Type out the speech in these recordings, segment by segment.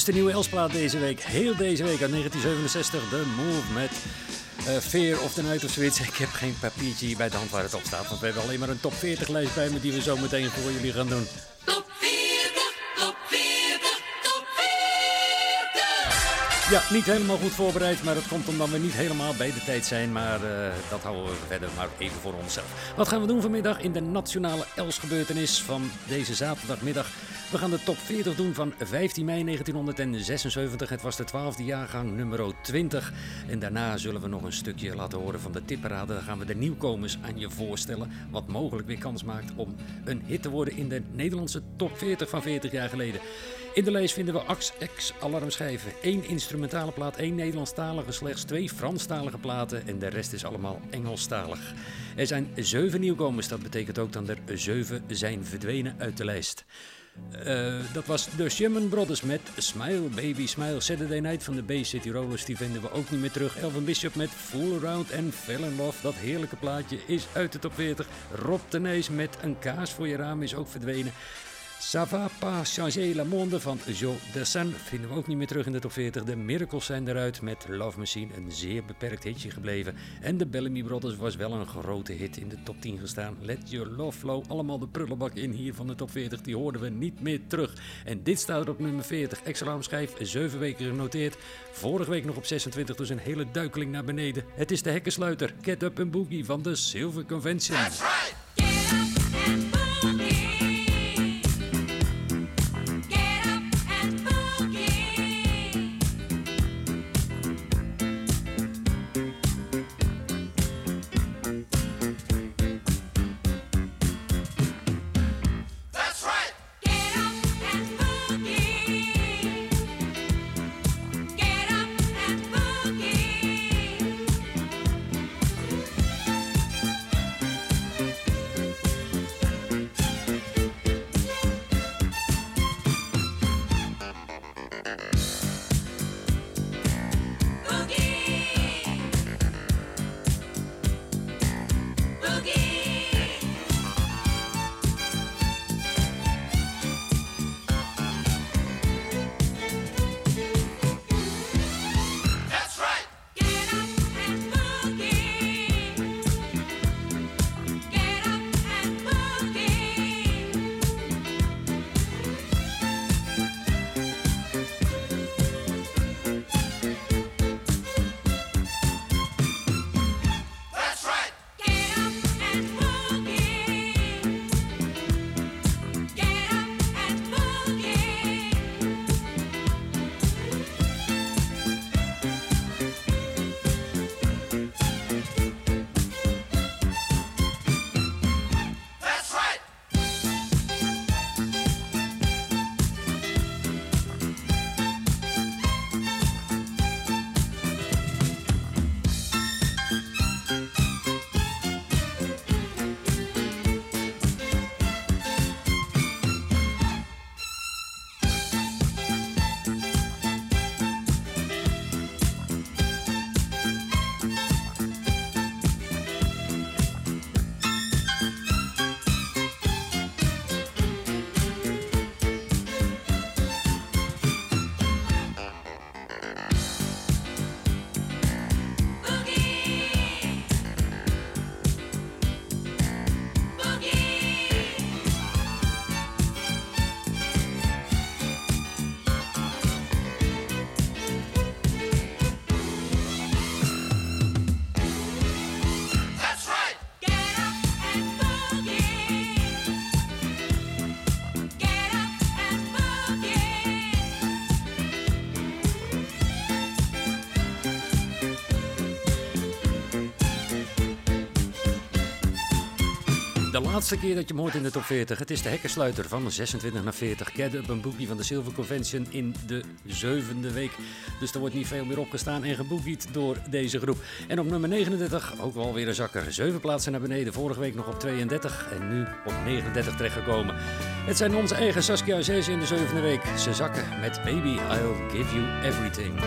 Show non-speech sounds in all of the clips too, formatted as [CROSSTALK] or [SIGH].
Is de nieuwe Elsplaat deze week. Heel deze week uit 1967. The Move met uh, Fear of the Night of zoiets. Ik heb geen papiertje bij de hand waar het op staat. Want we hebben alleen maar een top 40 lijst bij me die we zo meteen voor jullie gaan doen. Ja, niet helemaal goed voorbereid, maar dat komt omdat we niet helemaal bij de tijd zijn. Maar uh, dat houden we verder maar even voor onszelf. Wat gaan we doen vanmiddag in de nationale Els-gebeurtenis van deze zaterdagmiddag? We gaan de top 40 doen van 15 mei 1976. Het was de 12e jaargang, nummer 20. En daarna zullen we nog een stukje laten horen van de tipparade. Dan gaan we de nieuwkomers aan je voorstellen. Wat mogelijk weer kans maakt om een hit te worden in de Nederlandse top 40 van 40 jaar geleden. In de lijst vinden we AX alarmschijven. één instrumentale plaat, één Nederlandstalige, slechts twee Franstalige platen en de rest is allemaal Engelstalig. Er zijn zeven nieuwkomers, dat betekent ook dat er zeven zijn verdwenen uit de lijst. Uh, dat was de Sherman Brothers met Smile Baby Smile. Saturday Night van de Bay City Rollers, die vinden we ook niet meer terug. Elvin Bishop met Fool Around and Fell in Love. Dat heerlijke plaatje is uit de top 40. Rob Tenees met Een kaas voor je raam is ook verdwenen. Ça va pas changer monde van Joe Dassin vinden we ook niet meer terug in de top 40. De Miracles zijn eruit met Love Machine, een zeer beperkt hitje gebleven. En de Bellamy Brothers was wel een grote hit in de top 10 gestaan. Let Your Love Flow, allemaal de prullenbak in hier van de top 40, die hoorden we niet meer terug. En dit staat er op nummer 40. Extra schijf, 7 weken genoteerd. Vorige week nog op 26, dus een hele duikeling naar beneden. Het is de hekkensluiter, Get Up and Boogie van de Silver Convention. Laatste keer dat je hem hoort in de top 40. Het is de hekkersluiter van 26 naar 40. Get Up, een boekie van de Silver Convention in de zevende week. Dus er wordt niet veel meer opgestaan en gebookied door deze groep. En op nummer 39 ook wel weer een zakker. Zeven plaatsen naar beneden. Vorige week nog op 32 en nu op 39 terechtgekomen. Het zijn onze eigen Saskia Zes in de zevende week. Ze zakken met Baby I'll Give You Everything.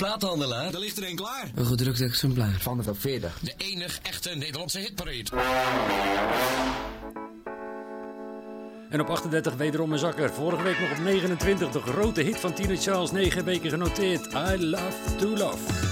Plaathandelaar, daar ligt er een klaar. Een gedrukt exemplaar. Van de top 40. De enige echte Nederlandse hitparade. En op 38 wederom een zakker. Vorige week nog op 29 de grote hit van Tina Charles. 9 weken genoteerd. I Love To Love.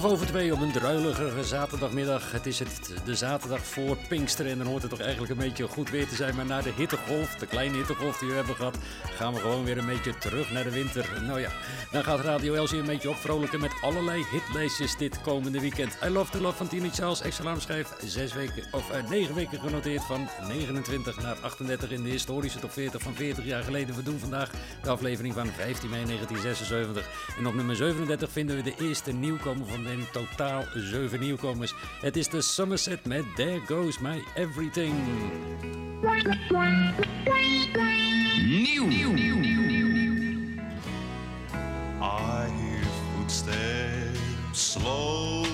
12 over 2 op een druilige zaterdagmiddag. Het is het, de zaterdag voor Pinkster en dan hoort het toch eigenlijk een beetje goed weer te zijn. Maar na de hittegolf, de kleine hittegolf die we hebben gehad, gaan we gewoon weer een beetje terug naar de winter. Nou ja, dan gaat Radio Elsie een beetje opvrolijken met allerlei hitlijstjes dit komende weekend. I Love the Love van Tini Charles, extra schijf, 6 weken, of uh, 9 weken genoteerd van 29 naar 38 in de historische top 40 van 40 jaar geleden. We doen vandaag de aflevering van 15 mei 1976. En op nummer 37 vinden we de eerste nieuwkomer van de totaal 7 nieuwkomers. Het is de Somerset met There Goes My Everything. Nieuw. I hear footsteps slowly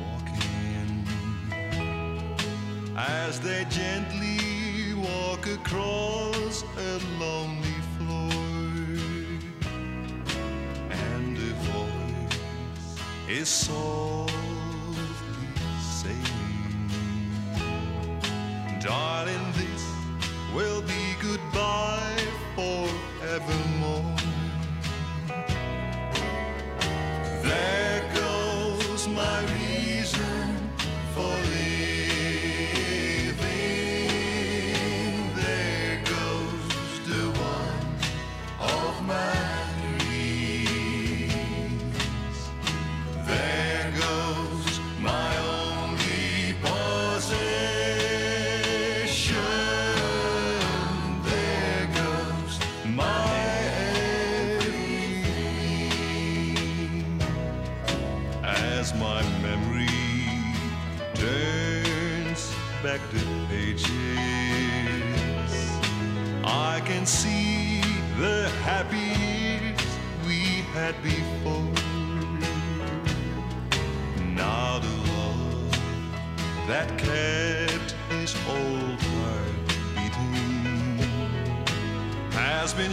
walking as they gently walk across a lonely floor, and a voice is softly saying, Darling, this will be goodbye forevermore.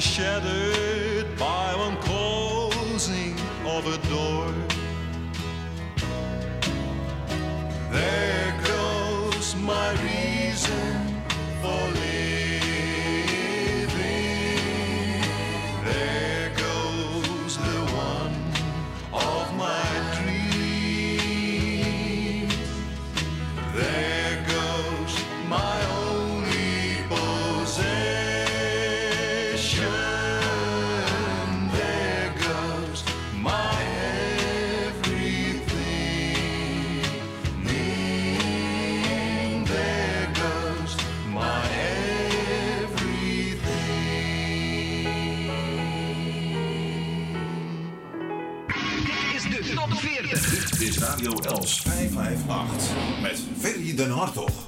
Shattered by one closing of a door. There goes my 558 met Ferry den Hartog.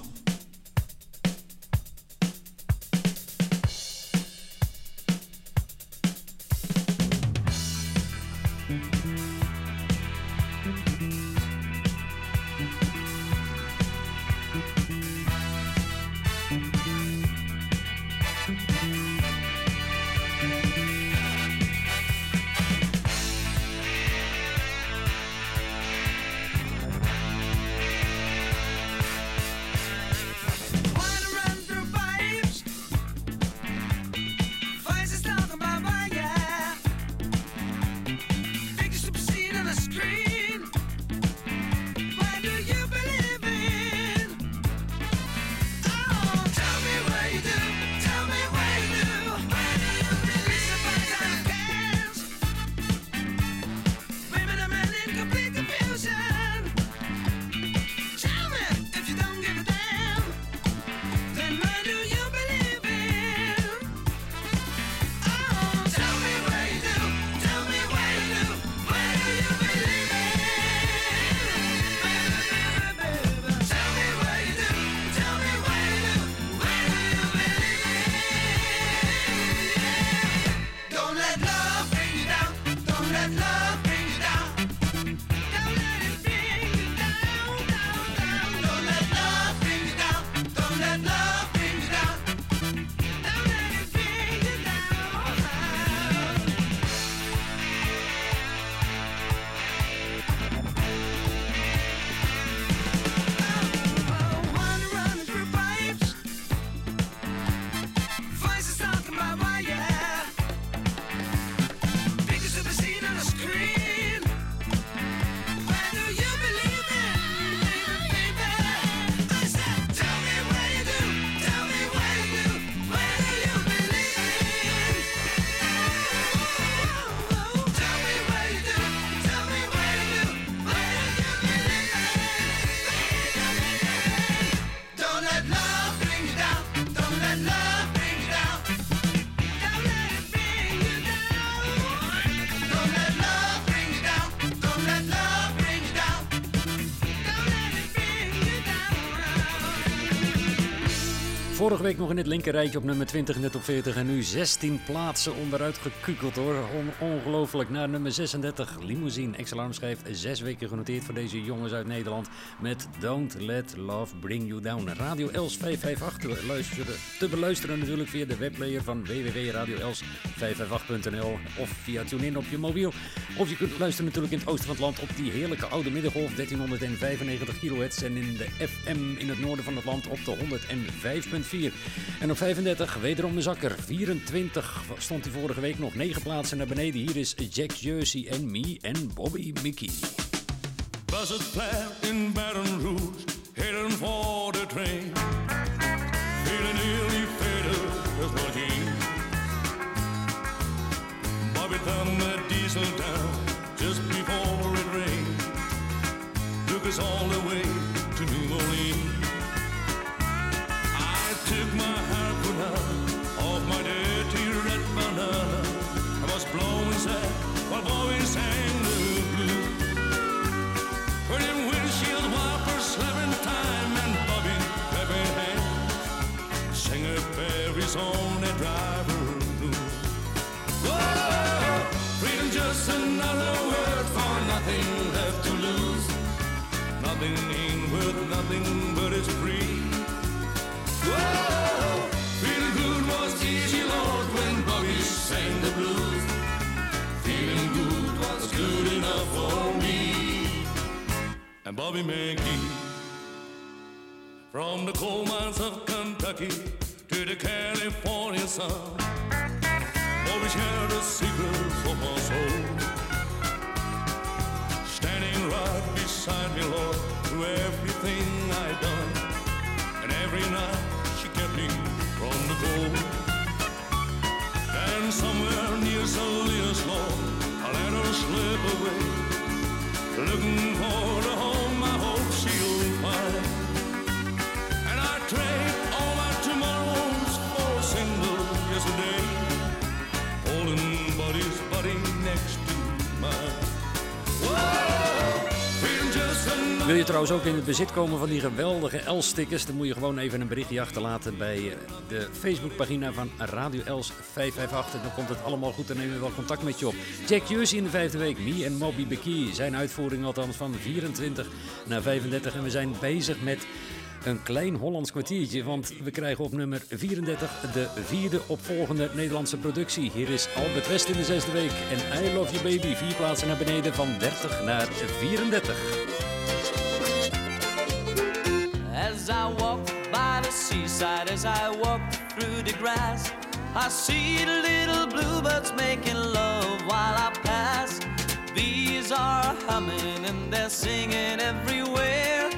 Week nog in het linkerrijtje op nummer 20 in de top 40 en nu 16 plaatsen onderuit gekukeld hoor. On ongelooflijk naar nummer 36. Limousine, Ex-alarm schrijft 6 weken genoteerd voor deze jongens uit Nederland met Don't Let Love Bring You Down. Radio Els 558 te, luisteren, te beluisteren natuurlijk via de webplayer van www.radioels558.nl of via TuneIn op je mobiel. Of je kunt luisteren natuurlijk in het oosten van het land op die heerlijke oude middengolf 1395 kHz en in de FM in het noorden van het land op de 105.4. En op 35 wederom een zakker. 24 stond hij vorige week nog 9 plaatsen naar beneden. Hier is Jack Jersey en Me en Bobby Mickey. Buzzard flat in Baton Rouge, heading for the train. Feeling nearly fatal as he Bobby thumbed diesel down just before it rained. Took us all the Nothing ain't worth nothing but it's free. Whoa, feeling good was easy, Lord, when Bobby sang the blues. Feeling good was good enough for me and Bobby McGee. From the coal mines of Kentucky to the California sun, Bobby shared the secrets of my soul. Right beside me, Lord, through everything I've done, and every night she kept me from the cold. And somewhere near Salinas, Lord, I let her slip away. Looking for the home I hope she'll find. And I trade Wil je trouwens ook in het bezit komen van die geweldige Els-stickers? Dan moet je gewoon even een berichtje achterlaten bij eh, de Facebookpagina van Radio Els 558. En dan komt het allemaal goed. Dan nemen we wel contact met je op. Jack Jersey in de vijfde week. Me en Moby Bekee. Zijn uitvoering althans van 24 naar 35. En we zijn bezig met een klein Hollands kwartiertje. Want we krijgen op nummer 34 de vierde opvolgende Nederlandse productie. Hier is Albert West in de zesde week. En I Love You Baby. Vier plaatsen naar beneden van 30 naar 34. As I walk by the seaside, as I walk through the grass, I see the little bluebirds making love while I pass. Bees are humming and they're singing everywhere.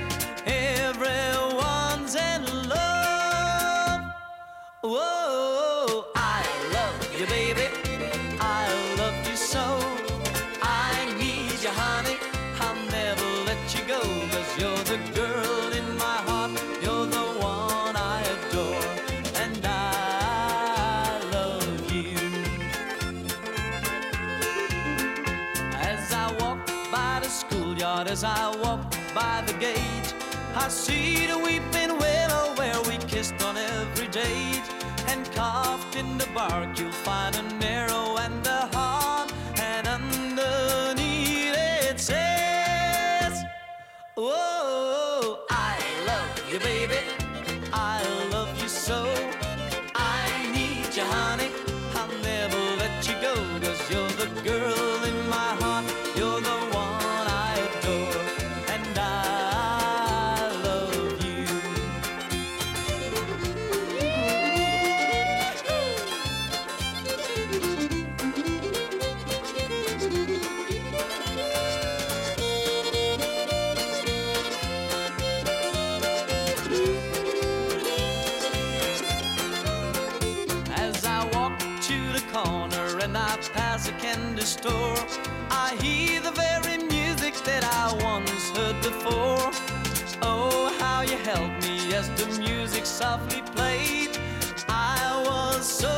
Everyone's in love. Whoa, date. And carved in the bark, you'll find an arrow and that I once heard before. Oh, how you helped me as the music softly played. I was so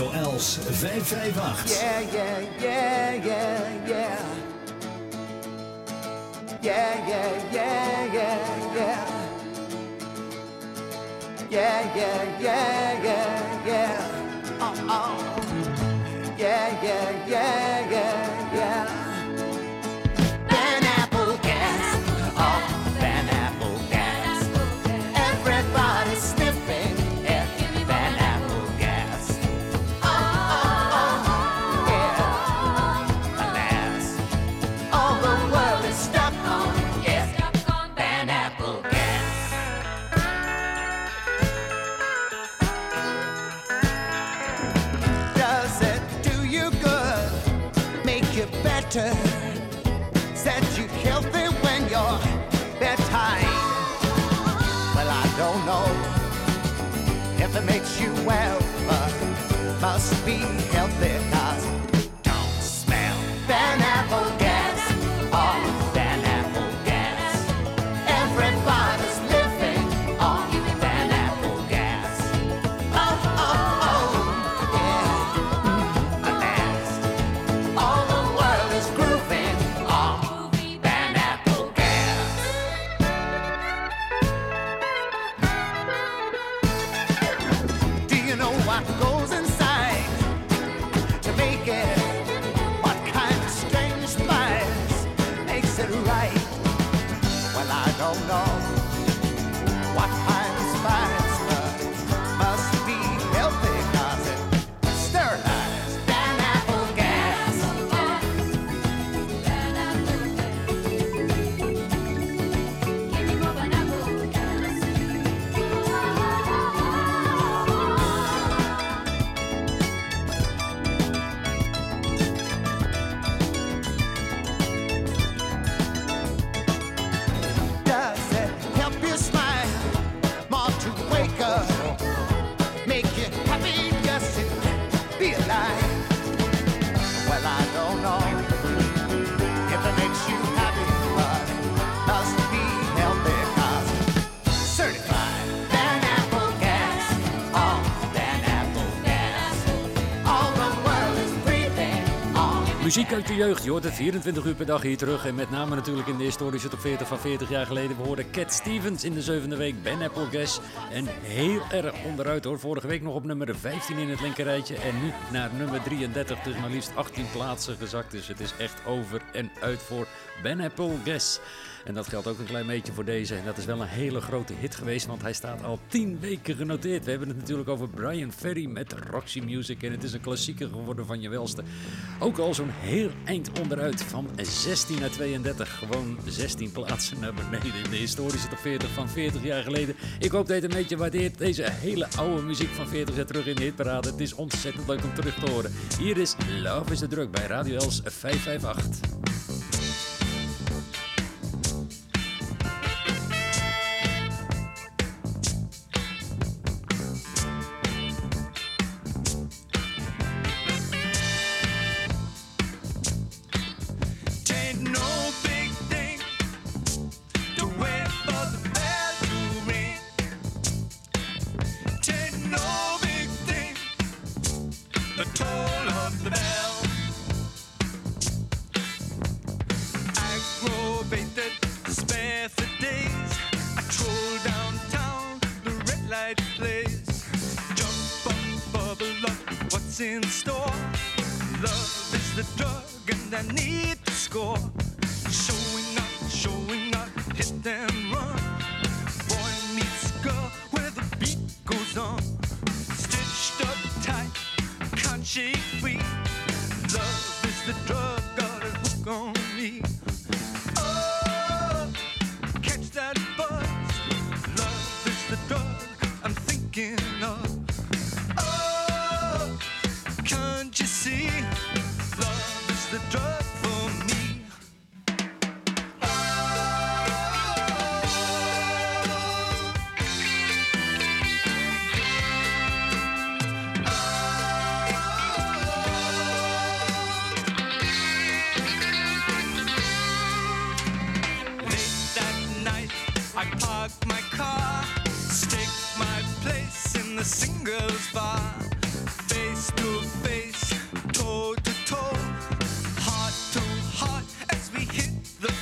Radio Els 558. Yeah, yeah, yeah, yeah, yeah. Yeah, yeah, yeah, yeah, yeah. Yeah, yeah, yeah, must be healthy jeugd, je het 24 uur per dag hier terug. En met name natuurlijk in de historische top 40 van 40 jaar geleden. We hoorden Cat Stevens in de zevende week, Ben Applegas. En heel erg onderuit hoor. Vorige week nog op nummer 15 in het linkerrijtje. En nu naar nummer 33, dus maar liefst 18 plaatsen gezakt. Dus het is echt over en uit voor Ben Applegas. En dat geldt ook een klein beetje voor deze. En dat is wel een hele grote hit geweest, want hij staat al 10 weken genoteerd. We hebben het natuurlijk over Brian Ferry met Roxy Music. En het is een klassieker geworden van je welste. Ook al zo'n heel eind onderuit, van 16 naar 32. Gewoon 16 plaatsen naar beneden in de historische top 40 van 40 jaar geleden. Ik hoop dat je het een beetje waardeert. Deze hele oude muziek van 40 jaar terug in de hitparade. Het is ontzettend leuk om terug te horen. Hier is Love is the Drug bij Radio Els 558.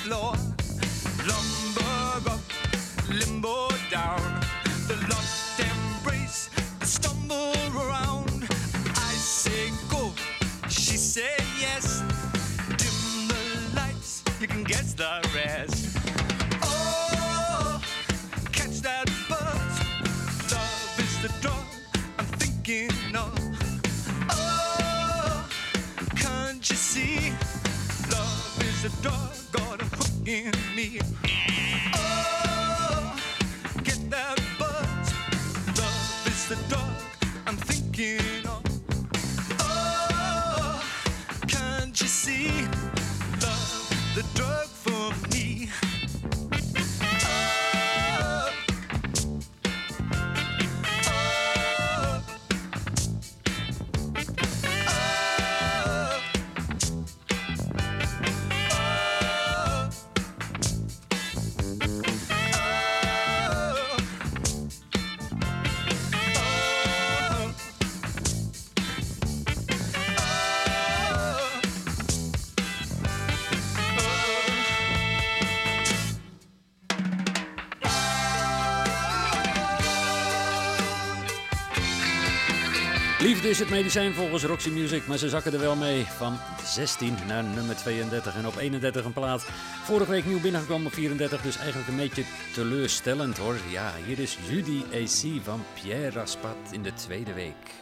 Floor. Lumber limbo is het medicijn volgens Roxy Music, maar ze zakken er wel mee. Van 16 naar nummer 32 en op 31 een plaat. Vorige week nieuw binnengekomen op 34, dus eigenlijk een beetje teleurstellend hoor. Ja, hier is Judy AC van Pierre Raspat in de tweede week.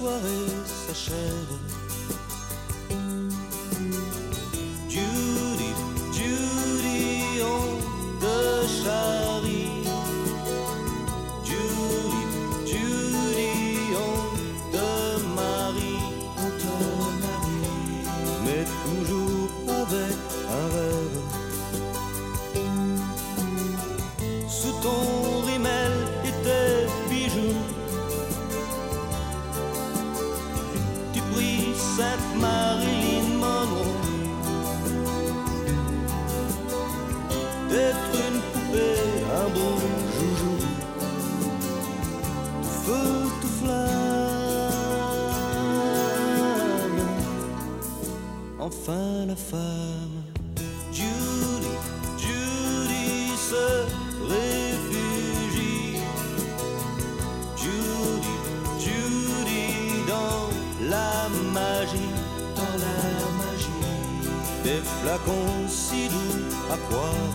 Soirée s'achève. pourquoi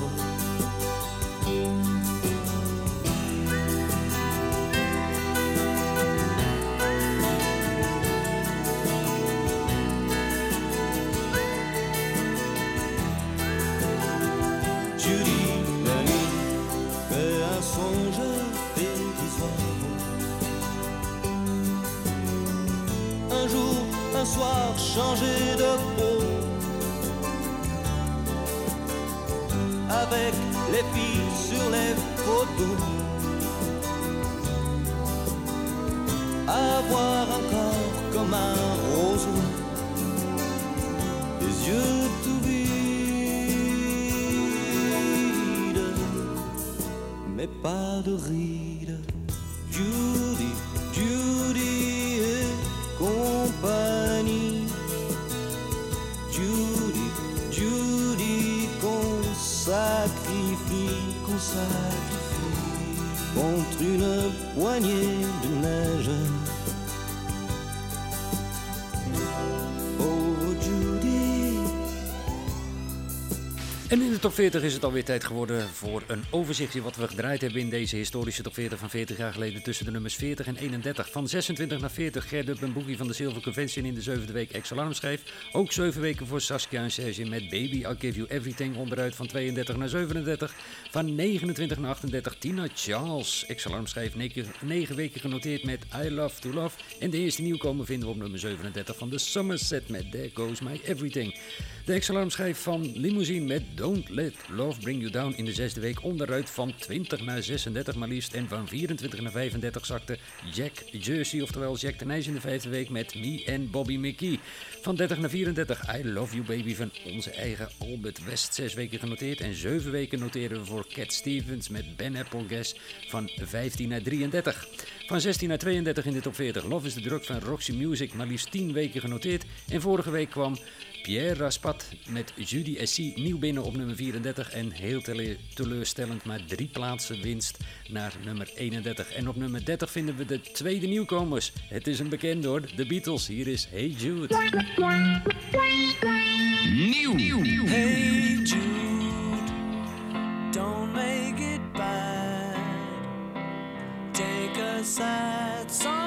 top 40 is het alweer tijd geworden voor een overzichtje wat we gedraaid hebben in deze historische top 40 van 40 jaar geleden tussen de nummers 40 en 31. Van 26 naar 40 Gerd en Boogie van de Silver Convention in de zevende week ex-alarm schreef. Ook 7 weken voor Saskia en Serge met Baby I'll Give You Everything onderuit van 32 naar 37. Van 29 naar 38 Tina Charles ex-alarm schreef 9 weken genoteerd met I Love To Love. En de eerste nieuwkomer vinden we op nummer 37 van de Somerset met There Goes My Everything. De ex-alarmschijf van Limousine met Don't Let Love Bring You Down in de zesde week onderuit van 20 naar 36 maar liefst. En van 24 naar 35 zakte Jack Jersey, oftewel Jack de Nijs in de vijfde week met Me en Bobby McKee. Van 30 naar 34 I Love You Baby van onze eigen Albert West. Zes weken genoteerd en zeven weken noteren we voor Cat Stevens met Ben Applegas van 15 naar 33. Van 16 naar 32 in de top 40 Love is the Drug van Roxy Music, maar liefst 10 weken genoteerd. En vorige week kwam Pierre Raspat met Judy Essie nieuw binnen op nummer 34 en heel tele- teleurstellend maar drie plaatsen winst naar nummer 31. En op nummer 30 vinden we de tweede nieuwkomers. Het is een bekende hoor, de Beatles. Hier is Hey Jude. Nieuw. Hey Jude, don't make it bad. Take a sad song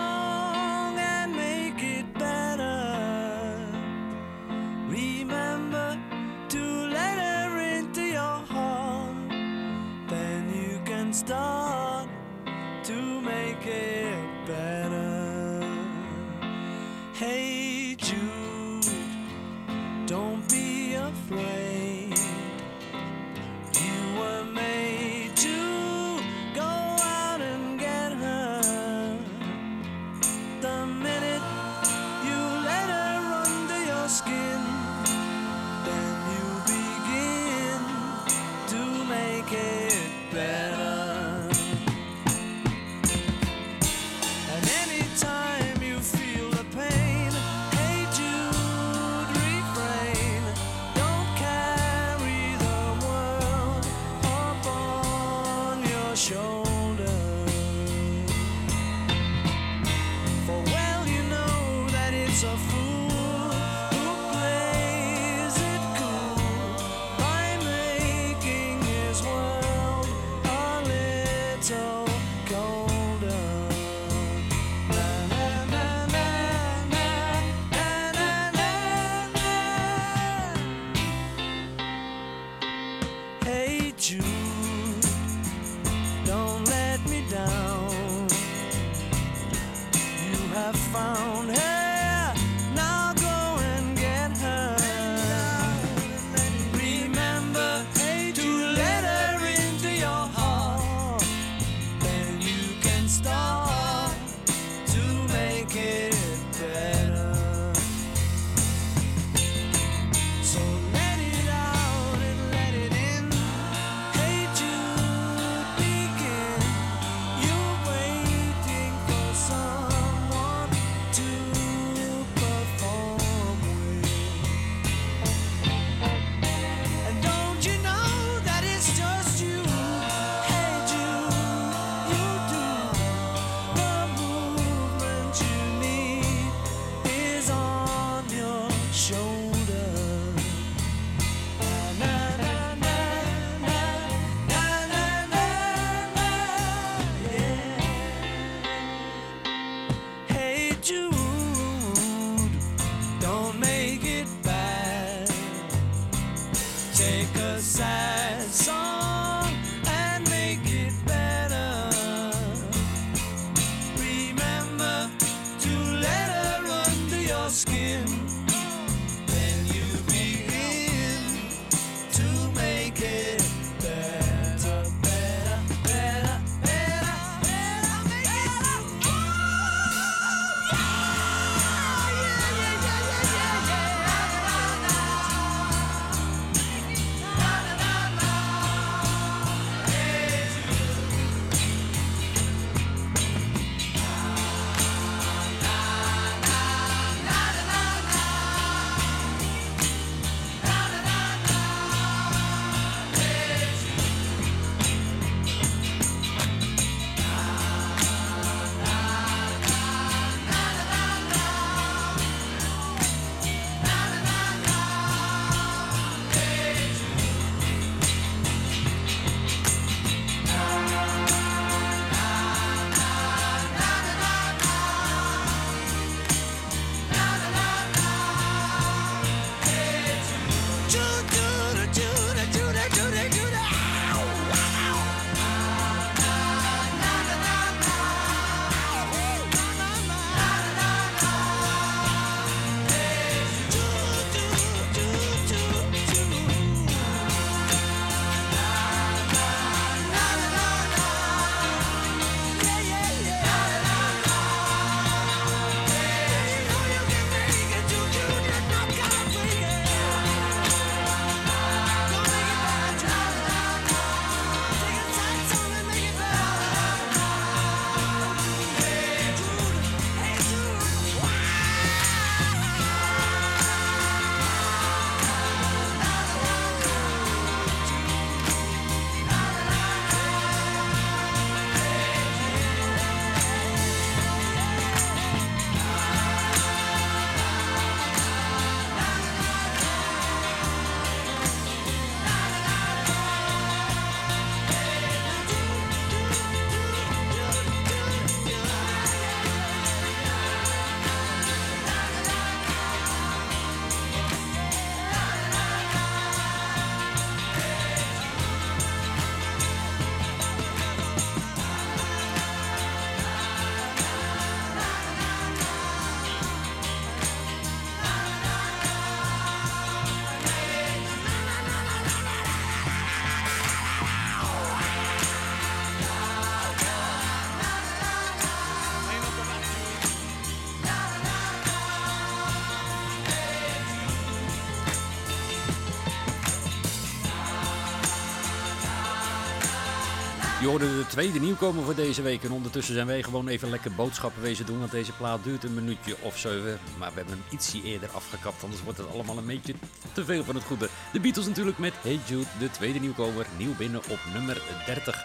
hoorde de tweede nieuwkomer voor deze week. En ondertussen zijn wij gewoon even lekker boodschappen wezen doen. Want deze plaat duurt een minuutje of zeven. Maar we hebben hem ietsje eerder afgekapt. Anders wordt het allemaal een beetje te veel van het goede. De Beatles natuurlijk met Hey Jude, de tweede nieuwkomer. Nieuw binnen op nummer 30.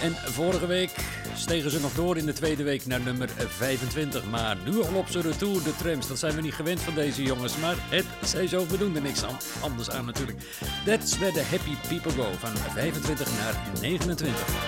En vorige week stegen ze nog door in de tweede week naar nummer 25. Maar nu al op zijn retour, de trams. Dat zijn we niet gewend van deze jongens. Maar het zij zo, we doen er niks anders aan natuurlijk. That's where the happy people go. Van 25 naar 29.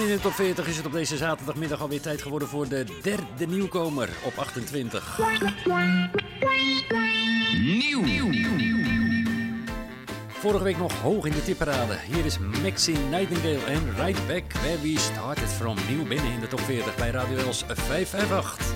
En in de top 40 is het op deze zaterdagmiddag alweer tijd geworden voor de derde nieuwkomer op 28. Nieuw. Vorige week nog hoog in de tipparade. Hier is Maxine Nightingale en Right Back Where We Started From. Nieuw binnen in de top 40 bij Radio Els 558.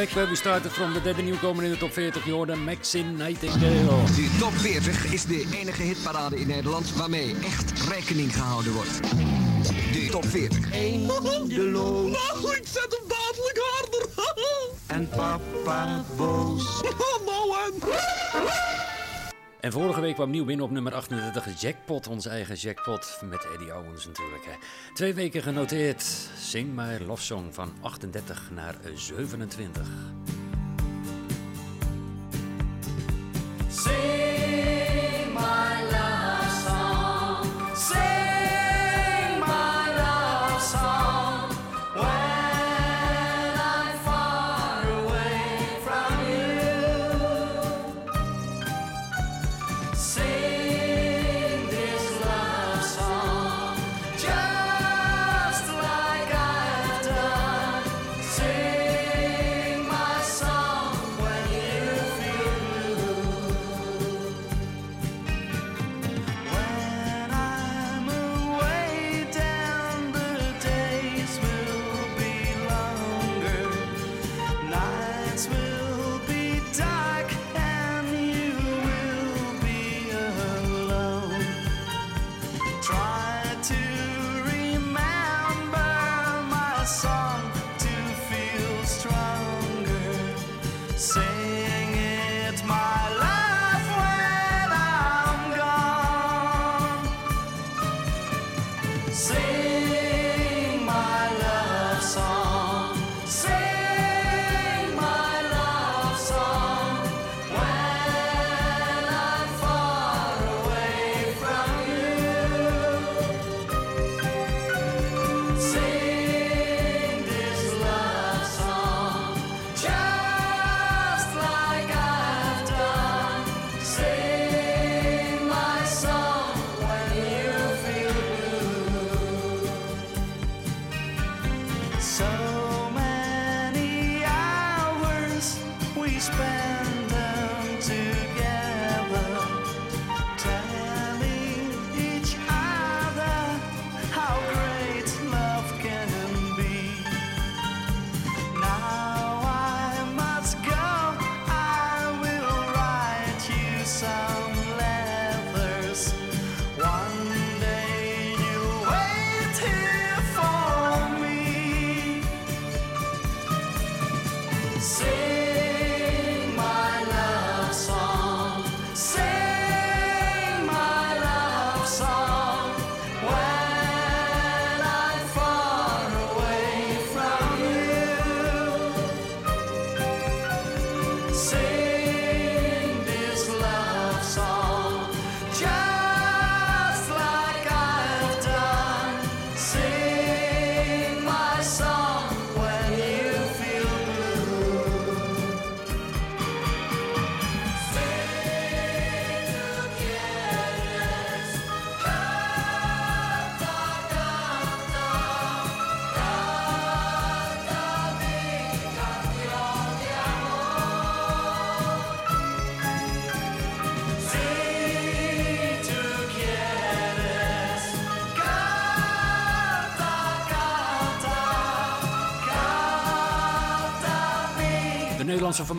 Back where we started from. De derde nieuwkomer in de top 40. Je hoorde Maxine Nightingale. De top 40 is de enige hitparade in Nederland waarmee echt rekening gehouden wordt. De top 40. Eindeloos. Nou, ik zet hem dadelijk harder. En papa boos. [LAUGHS] en... En vorige week kwam nieuw binnen op nummer 38 Jackpot, onze eigen Jackpot, met Eddie Owens natuurlijk. Hè. Twee weken genoteerd, Sing My Love Song van 38 naar 27. Sing my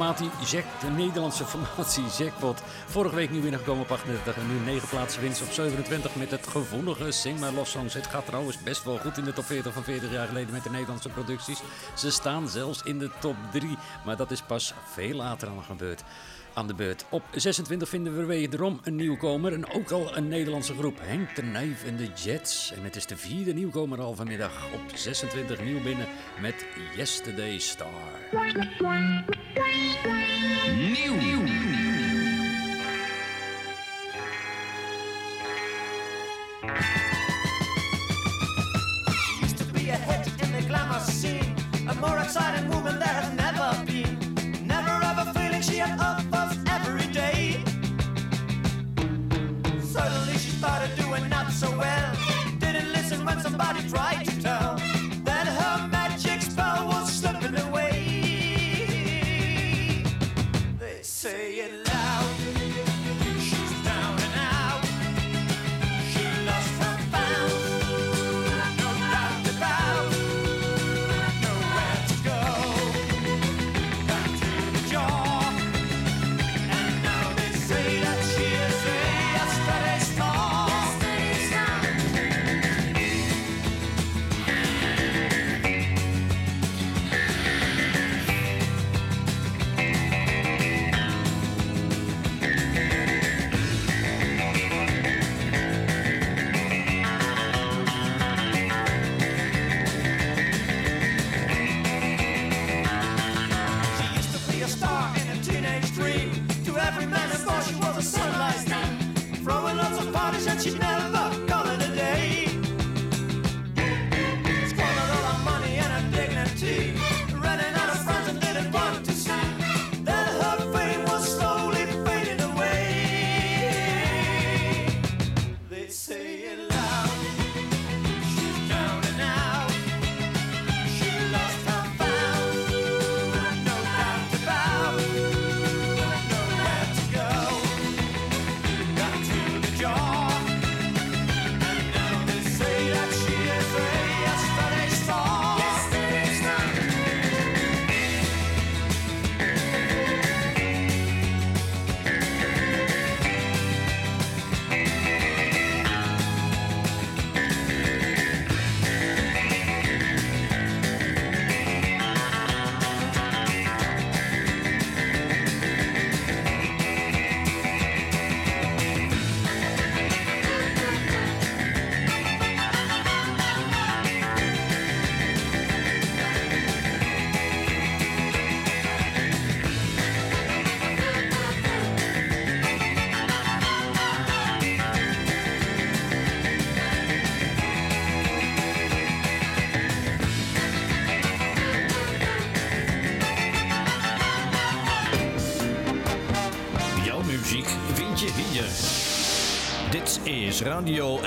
formatie Jack, de Nederlandse formatie Jackpot. Vorige week nieuw binnengekomen op 38 en nu 9 plaatsen winst op 27 met het gevoelige Sing My Love Songs. Het gaat trouwens best wel goed in de top 40 van 40 jaar geleden met de Nederlandse producties. Ze staan zelfs in de top 3, maar dat is pas veel later aan gebeurd. Aan de beurt. Op 26 vinden we wederom een nieuwkomer en ook al een Nederlandse groep. Henk de Nijf en de Jets. En het is de vierde nieuwkomer al vanmiddag. Op 26 nieuw binnen met Yesterday Star. Nieuw. the glamour scene. A more exciting woman there has never been. Never ever feeling she had up started doing not so well. Didn't listen when somebody tried to tell. Radio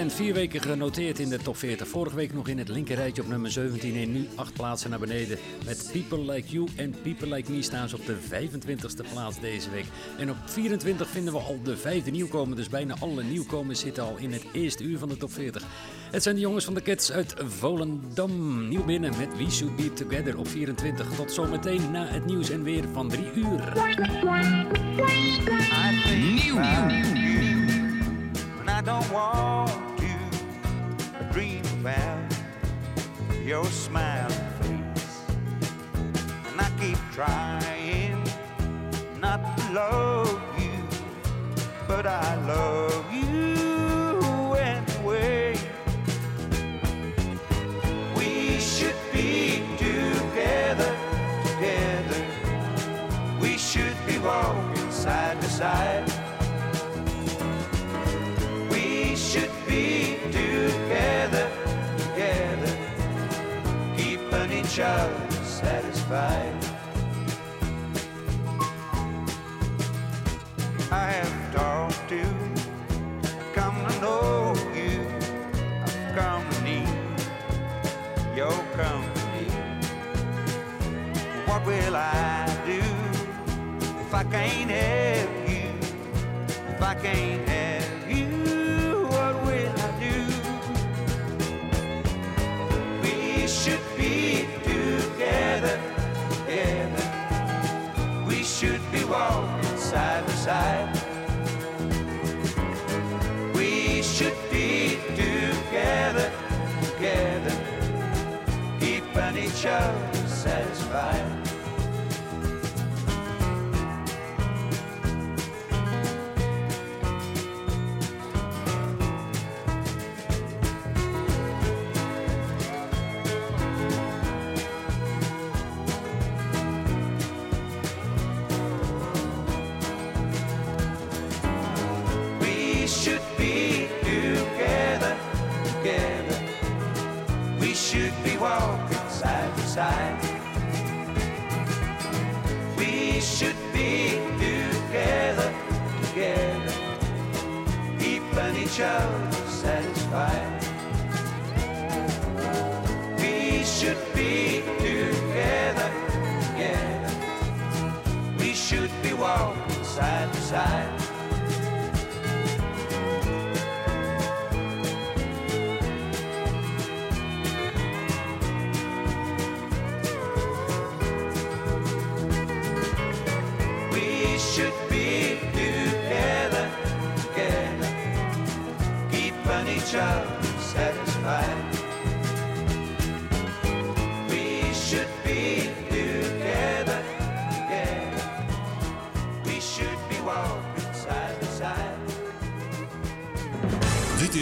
Glitterband, vier weken genoteerd in de top 40. Vorige week nog in het linkerrijtje op nummer 17 en nu acht plaatsen naar beneden. Met People Like You en People Like Me staan ze op de 25ste plaats deze week. En op 24 vinden we al de vijfde nieuwkomer, dus bijna alle nieuwkomers zitten al in het eerste uur van de top 40. Het zijn de jongens van de Cats uit Volendam. Nieuw binnen met We Should Be Together op 24. Tot zometeen na het nieuws en weer van 3 uur. Nieuw. And love you, but I love you anyway. We should be together, together. We should be walking side by side. We should be together, together, keeping each other satisfied. What will I do if I can't have you? If I can't have you, what will I do? We should be together, together. We should be walking side by side. We should be together, together, keeping each other satisfied. showed satisfied. We should be together, together. We should be walking side to side.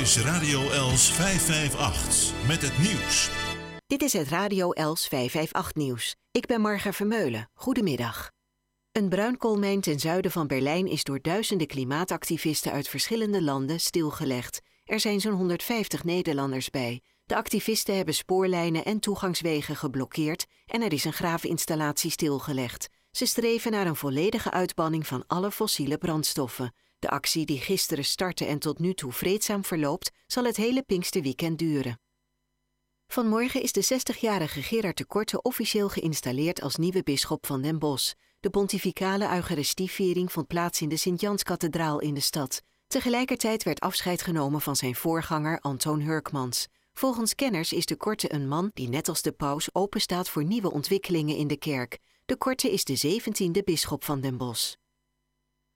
Is Radio Els 558 met het nieuws. Dit is het Radio Els 558 nieuws. Ik ben Marga Vermeulen. Goedemiddag. Een bruinkoolmijn ten zuiden van Berlijn is door duizenden klimaatactivisten uit verschillende landen stilgelegd. Er zijn zo'n 150 Nederlanders bij. De activisten hebben spoorlijnen en toegangswegen geblokkeerd en er is een graafinstallatie stilgelegd. Ze streven naar een volledige uitbanning van alle fossiele brandstoffen. De actie die gisteren startte en tot nu toe vreedzaam verloopt, zal het hele Pinksterweekend duren. Vanmorgen is de 60-jarige Gerard de Korte officieel geïnstalleerd als nieuwe bisschop van Den Bosch. De pontificale eucharistieviering vond plaats in de Sint-Janskathedraal in de stad. Tegelijkertijd werd afscheid genomen van zijn voorganger Antoon Hurkmans. Volgens kenners is de Korte een man die net als de paus openstaat voor nieuwe ontwikkelingen in de kerk. De Korte is de 17e bisschop van Den Bosch.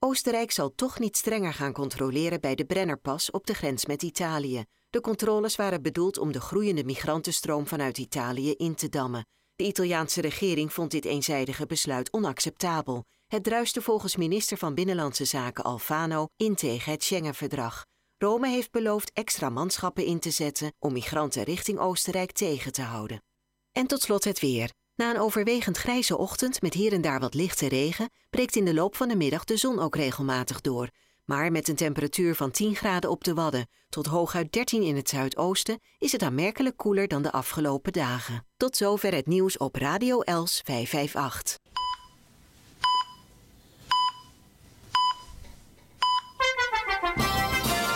Oostenrijk zal toch niet strenger gaan controleren bij de Brennerpas op de grens met Italië. De controles waren bedoeld om de groeiende migrantenstroom vanuit Italië in te dammen. De Italiaanse regering vond dit eenzijdige besluit onacceptabel. Het druiste volgens minister van Binnenlandse Zaken Alfano in tegen het Schengen-verdrag. Rome heeft beloofd extra manschappen in te zetten om migranten richting Oostenrijk tegen te houden. En tot slot het weer. Na een overwegend grijze ochtend met hier en daar wat lichte regen, breekt in de loop van de middag de zon ook regelmatig door. Maar met een temperatuur van 10 graden op de Wadden tot hooguit 13 in het zuidoosten is het aanmerkelijk koeler dan de afgelopen dagen. Tot zover het nieuws op Radio Els 558.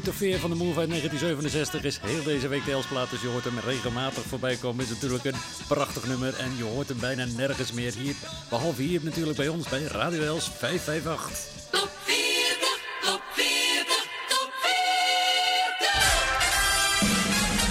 Night of Fear van de Move uit 1967 is heel deze week de Elsplaat. Dus je hoort hem regelmatig voorbij komen. Is natuurlijk een prachtig nummer. En je hoort hem bijna nergens meer hier. Behalve hier natuurlijk bij ons bij Radio Els 558.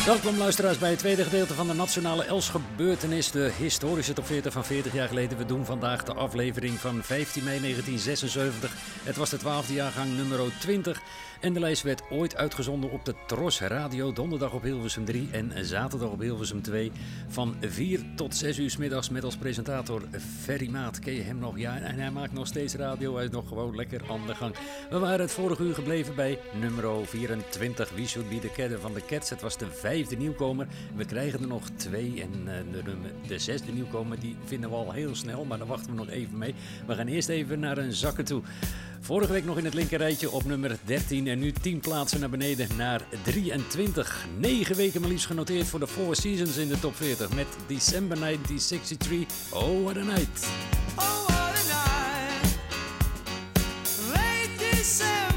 Welkom luisteraars bij het tweede gedeelte van de Nationale Els gebeurtenis. De historische top 40 van 40 jaar geleden. We doen vandaag de aflevering van 15 mei 1976. Het was de 12e jaargang nummer 20. En de lijst werd ooit uitgezonden op de Tros Radio. Donderdag op Hilversum 3 en zaterdag op Hilversum 2. Van 4 tot 6 uur 's middags met als presentator Ferry Maat. Ken je hem nog? Ja, en hij maakt nog steeds radio. Hij is nog gewoon lekker aan de gang. We waren het vorige uur gebleven bij nummer 24. Wie should be the cat van de Cats. Het was de vijfde nieuwkomer. We krijgen er nog twee. En eh, de, de zesde nieuwkomer die vinden we al heel snel. Maar daar wachten we nog even mee. We gaan eerst even naar een zakken toe. Vorige week nog in het linkerrijtje op nummer 13 en nu 10 plaatsen naar beneden naar 23. 9 weken maar liefst genoteerd voor de Four Seasons in de top 40 met December 1963. Oh, what a night. Late December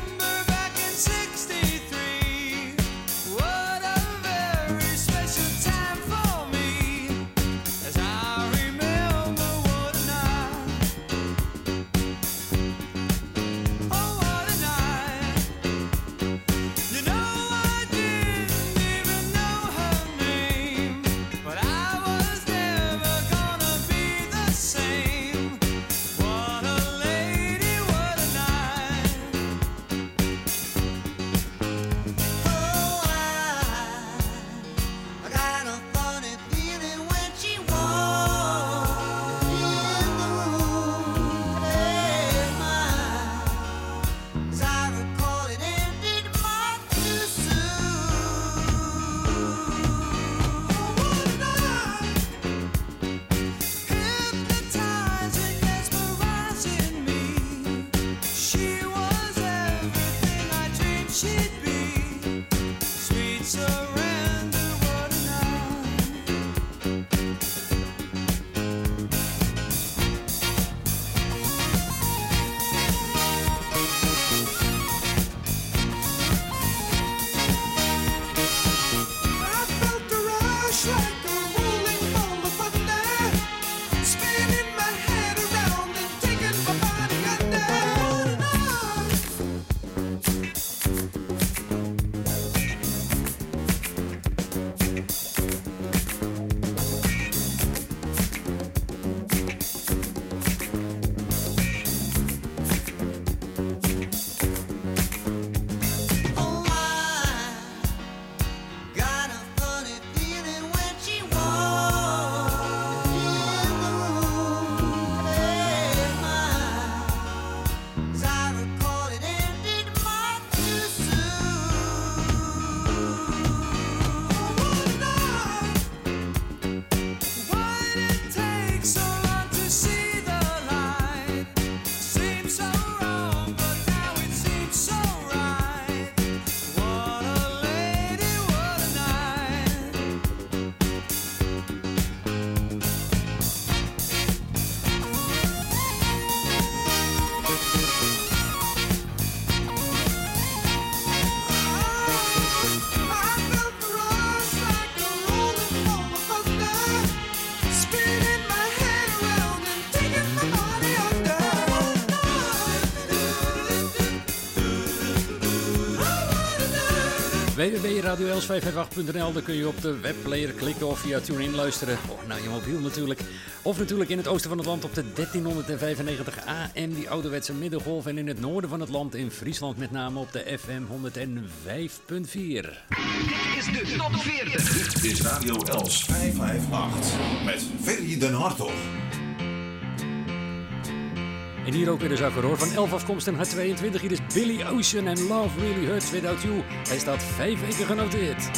www.radioels558.nl Daar kun je op de webplayer klikken of via TuneIn luisteren. Of naar je mobiel natuurlijk. Of natuurlijk in het oosten van het land op de 1395 AM, die ouderwetse middengolf. En in het noorden van het land, in Friesland met name, op de FM 105.4. is de top 40. Dit is Radio Els 558 met Ferry den Hartog. En hier ook weer de zakker hoor. Van 11 afkomst en hart 22. Hier is Billy Ocean en Love Really Hurts Without You. Hij staat vijf weken genoteerd.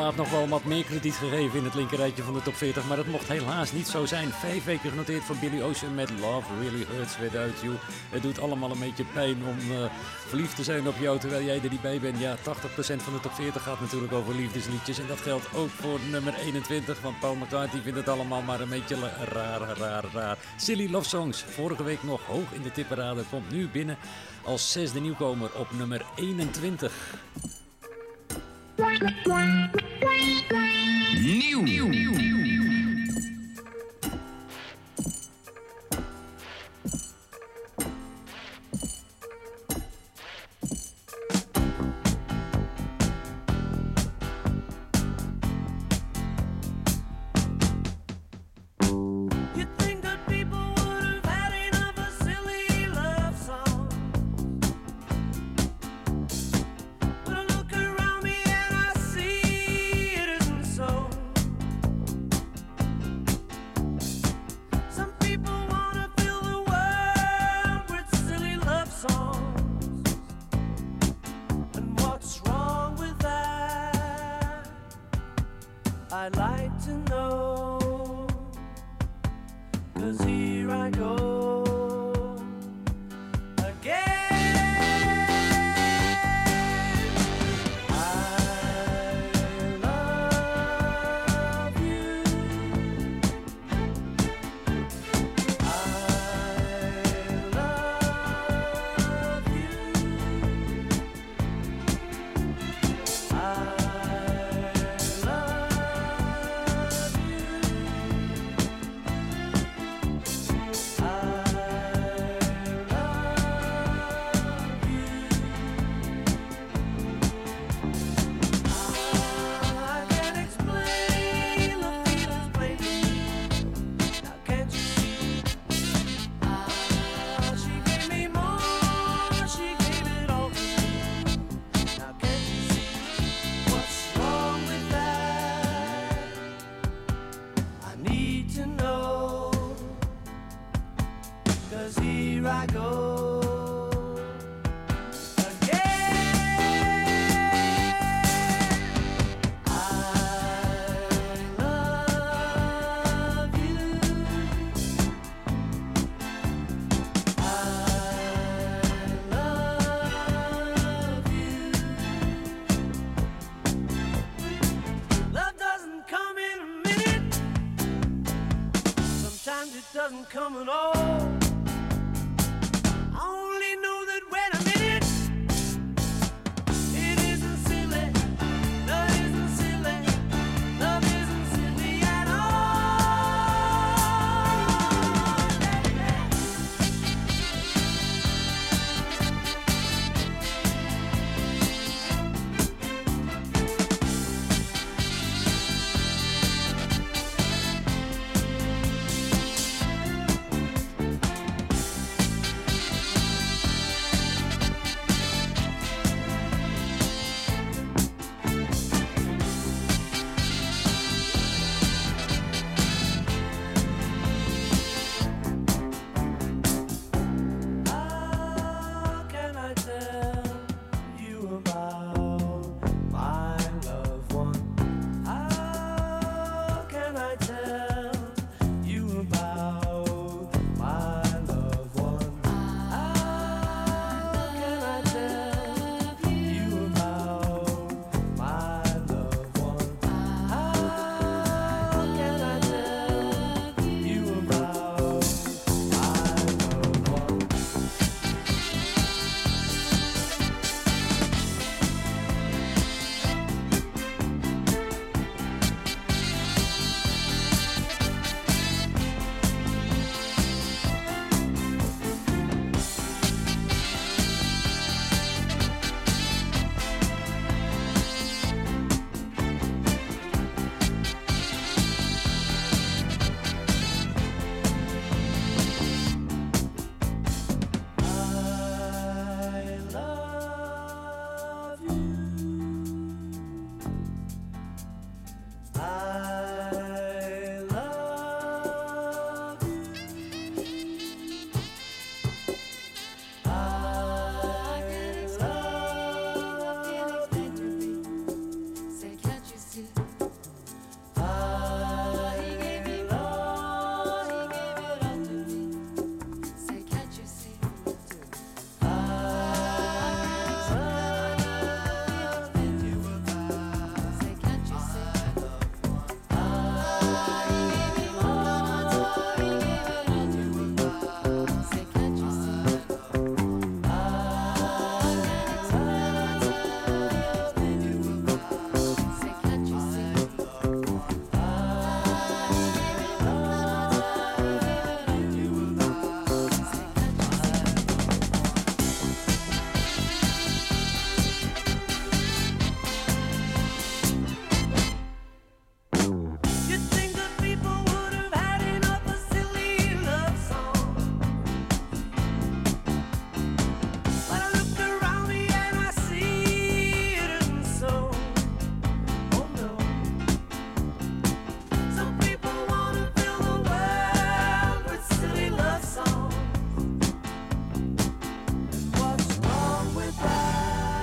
Plaat nog wel wat meer krediet gegeven in het linkerrijtje van de top 40, maar dat mocht helaas niet zo zijn. Vijf weken genoteerd voor Billy Ocean met Love Really Hurts Without You. Het doet allemaal een beetje pijn om eh, verliefd te zijn op jou terwijl jij er niet bij bent. Ja, 80% van de top 40 gaat natuurlijk over liefdesliedjes en dat geldt ook voor nummer 21, want Paul McCartney vindt het allemaal maar een beetje raar, raar, raar. Silly Love Songs, vorige week nog hoog in de tipperade, komt nu binnen als zesde nieuwkomer op nummer 21. Nieuw. You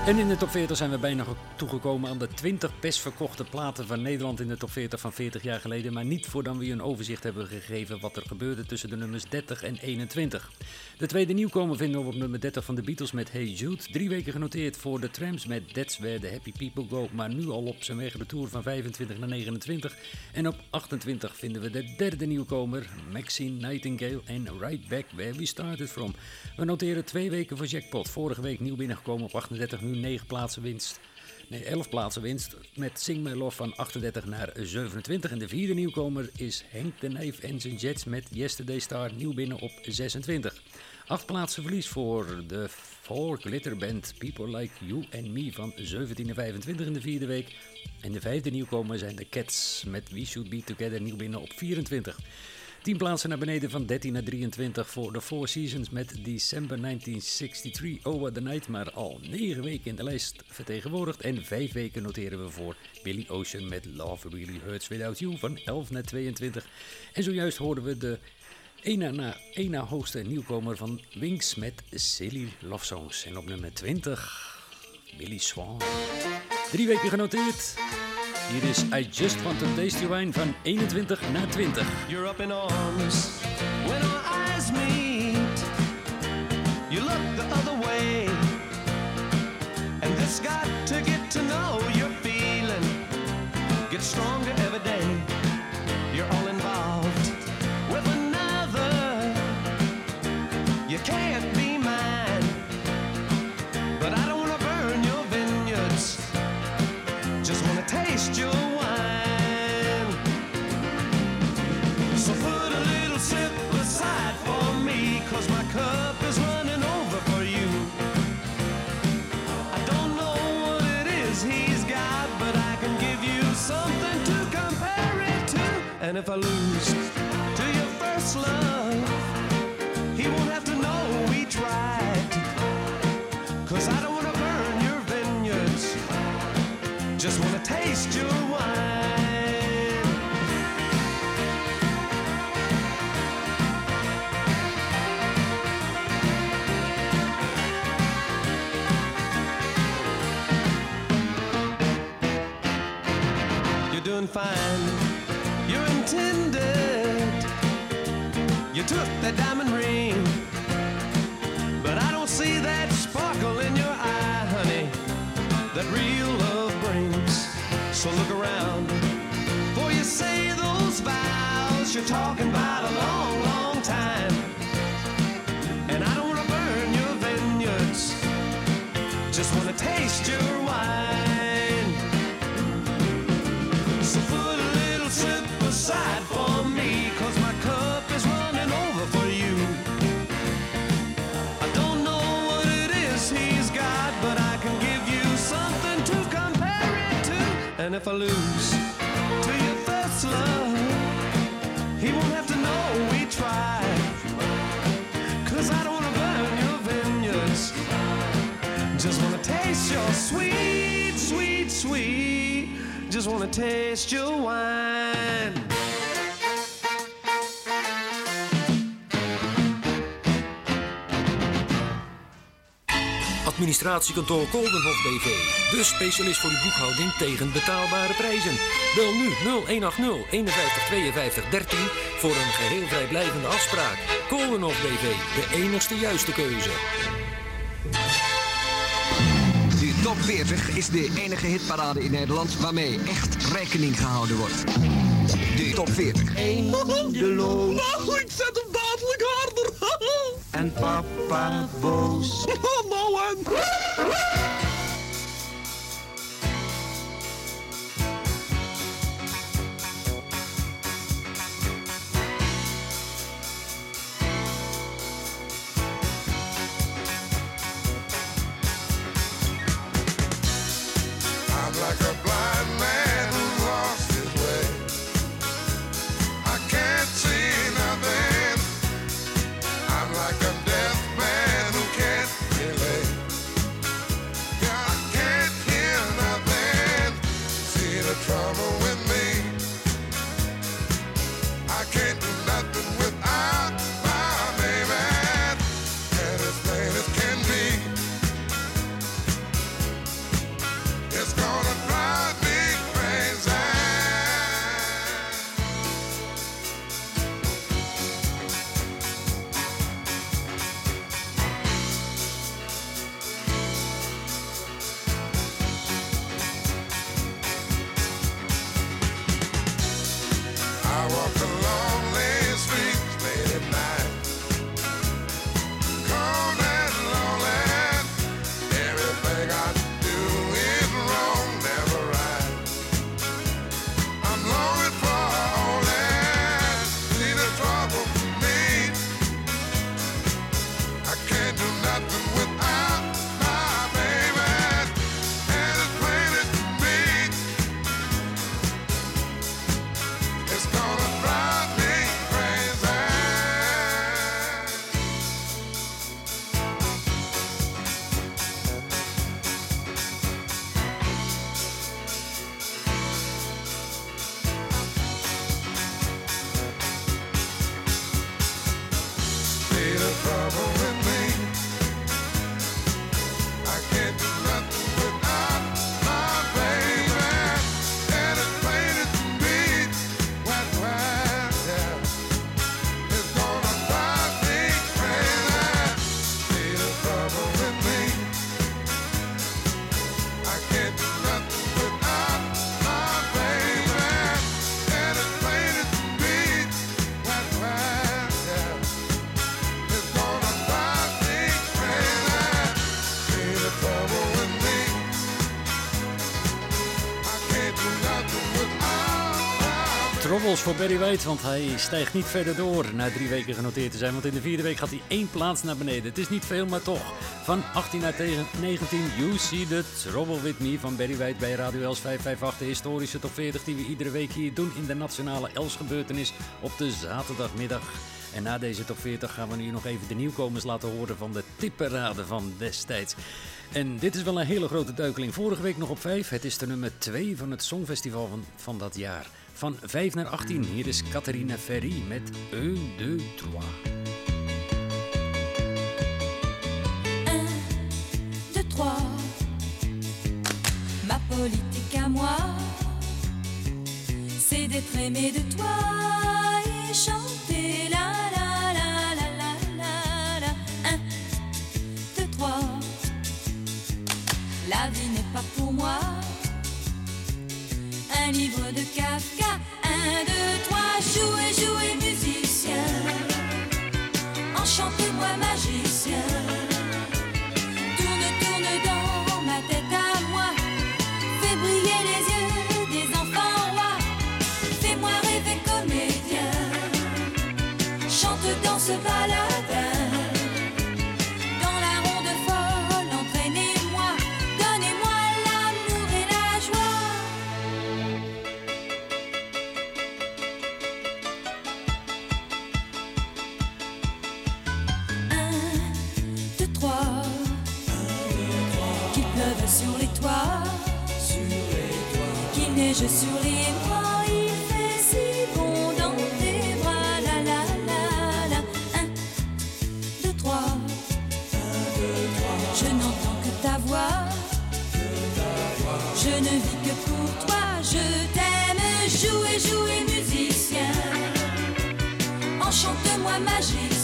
En in de top 40 zijn we bijna ge- toegekomen aan de 20 best verkochte platen van Nederland in de top 40 van 40 jaar geleden. Maar niet voordat we u een overzicht hebben gegeven wat er gebeurde tussen de nummers 30 en 21. De tweede nieuwkomer vinden we op nummer 30 van de Beatles met Hey Jude. Drie weken genoteerd voor de Trams met That's Where the Happy People Go. Maar nu al op zijn weg retour van 25 naar 29. En op 28 vinden we de derde nieuwkomer, Maxine Nightingale en Right Back Where We Started From. We noteren twee weken voor Jackpot. Vorige week nieuw binnengekomen op 38, nu 9 plaatsen winst. Nee, 11 plaatsen winst met Sing My Love van 38 naar 27. En de vierde nieuwkomer is Henk de Nijf en zijn Jets met Yesterday Star nieuw binnen op 26. Acht plaatsen verlies voor de Four Glitter Band People Like You and Me van 17 naar 25 in de vierde week. En de vijfde nieuwkomer zijn de Cats met We Should Be Together nieuw binnen op 24. 10 plaatsen naar beneden van 13 naar 23 voor de Four Seasons met December 1963 Over the Night. Maar al 9 weken in de lijst vertegenwoordigd. En 5 weken noteren we voor Billy Ocean met Love Really Hurts Without You van 11 naar 22. En zojuist hoorden we de ene na, na hoogste nieuwkomer van Wings met Silly Love Songs. En op nummer 20 Billy Swan. Drie weken genoteerd. Hier is I Just Want to Taste Your Wine van 21 naar 20. You're up in arms when our eyes meet. You look the other way, and this got to get to know your feeling. Get stronger can't be mine, but I don't wanna burn your vineyards. Just wanna taste your wine. So put a little sip aside for me, cause my cup is running over for you. I don't know what it is he's got, but I can give you something to compare it to. And if I lose doing fine. You're intended. You took that diamond ring. But I don't see that sparkle in your eye, honey, that real love brings. So look around. For you say those vows you're talking about a long, long time. And I don't want to burn your vineyards. Just want if I lose to your first love, he won't have to know we tried. Cause I don't wanna burn your vineyards. Just wanna taste your sweet, sweet, sweet. Just wanna taste your wine. Administratiekantoor Koldenhof BV. De specialist voor uw boekhouding tegen betaalbare prijzen. Bel nu 0180 51 52 13 voor een geheel vrijblijvende afspraak. Koldenhof BV, de enigste juiste keuze. De top 40 is de enige hitparade in Nederland waarmee echt rekening gehouden wordt. De top 40. Eindeloos. Nou, ik zet hem. En papa boos. [LAUGHS] nou [LAUGHS] voor Barry White, want hij stijgt niet verder door na drie weken genoteerd te zijn. Want in de vierde week gaat hij één plaats naar beneden. Het is niet veel, maar toch. Van 18 naar tegen 19, You See The Trouble With Me van Barry White bij Radio Els 558. De historische top 40 die we iedere week hier doen in de nationale Els gebeurtenis op de zaterdagmiddag. En na deze top 40 gaan we nu nog even de nieuwkomers laten horen van de tipperade van destijds. En dit is wel een hele grote duikeling. Vorige week nog op 5. Het is de nummer 2 van het Songfestival van, van dat jaar. Van 5 naar 18. Hier is Catharina Ferry met Un, deux, trois. deux, trois. Ma politique à moi, c'est d'être aimé de toi neige sur les bras. Il fait si bon dans tes bras. La la la la. Un, deux, trois. Je n'entends que ta voix. Je ne vis que pour toi. Je t'aime. Jouez, jouez, musicien. Enchante-moi, magicien.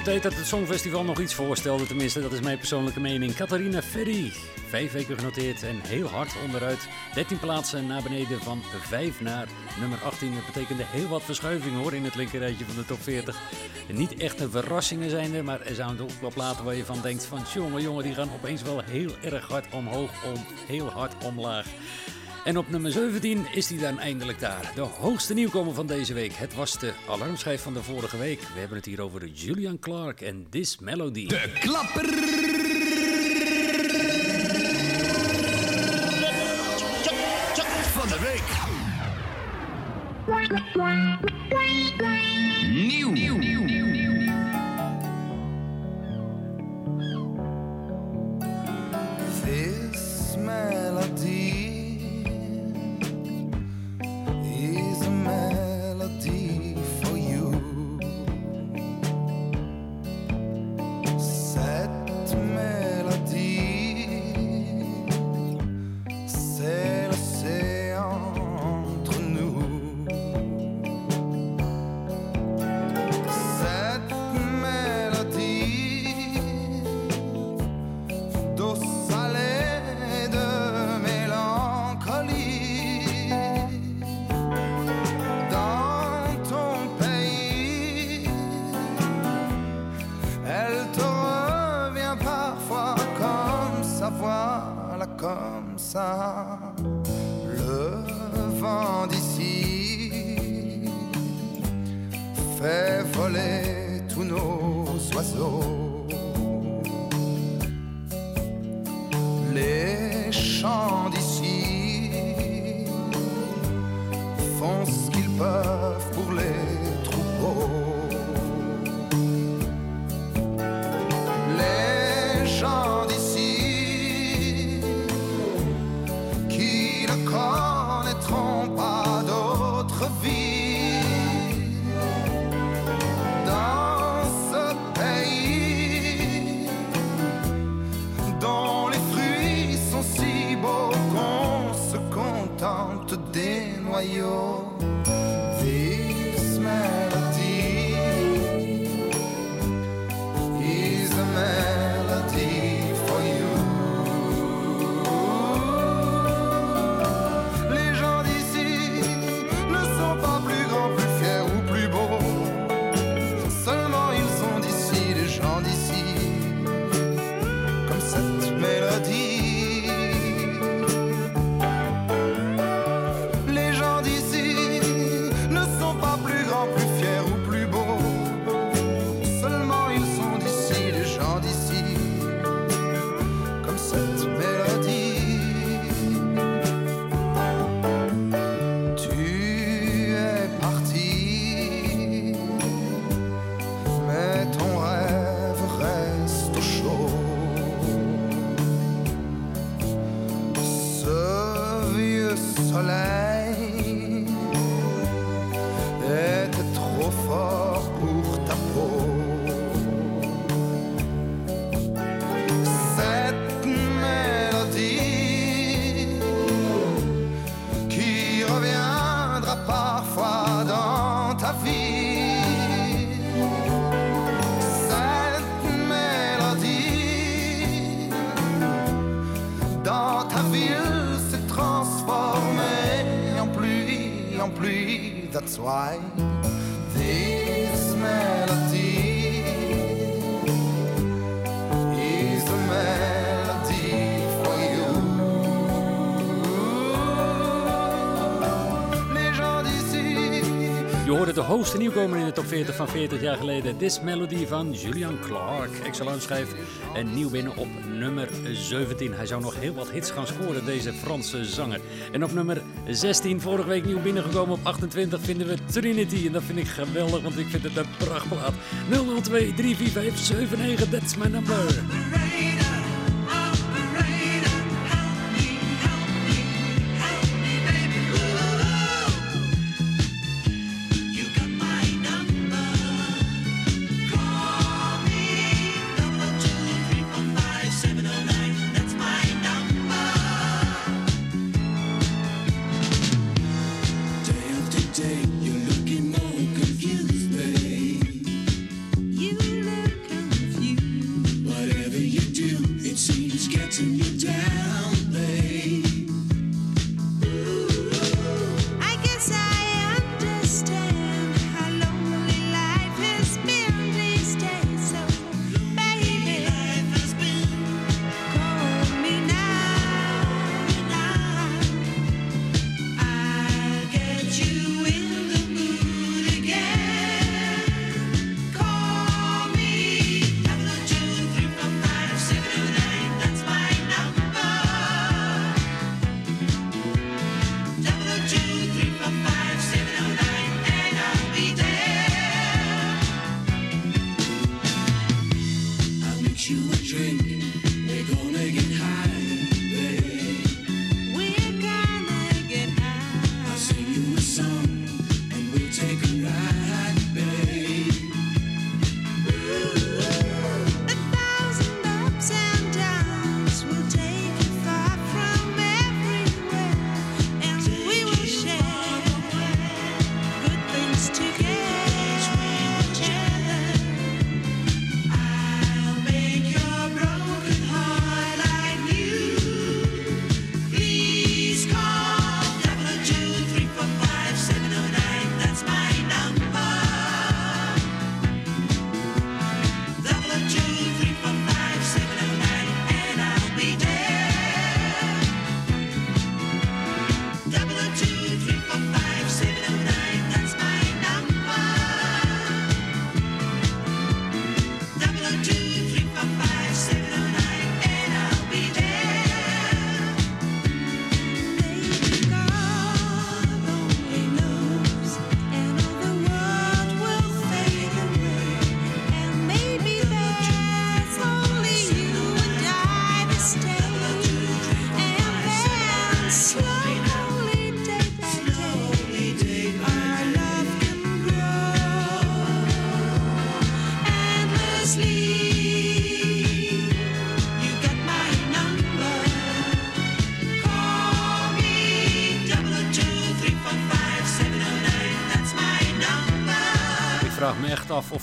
De tijd dat het Songfestival nog iets voorstelde, tenminste, dat is mijn persoonlijke mening. Catharina Ferry, vijf weken genoteerd en heel hard onderuit. 13 plaatsen naar beneden van 5 naar nummer 18. Dat betekende heel wat verschuivingen hoor in het linkerrijtje van de top 40. En niet echte verrassingen zijn er, maar er zijn ook wel platen waar je van denkt van jongen, jongen, die gaan opeens wel heel erg hard omhoog, om, heel hard omlaag. En op nummer 17 is hij dan eindelijk daar. De hoogste nieuwkomer van deze week. Het was de alarmschijf van de vorige week. We hebben het hier over Julian Clark en This Melody. De klapper! Van de week. Nieuw. This melody hoogste nieuwkomer in de top 40 van 40 jaar geleden. This Melody van Julian Clark. Excellent schrijft en nieuw binnen op nummer 17. Hij zou nog heel wat hits gaan scoren, deze Franse zanger. En op nummer 16, vorige week nieuw binnengekomen op 28, vinden we Trinity. En dat vind ik geweldig, want ik vind het een prachtplaat. 002 345 79, that's my number.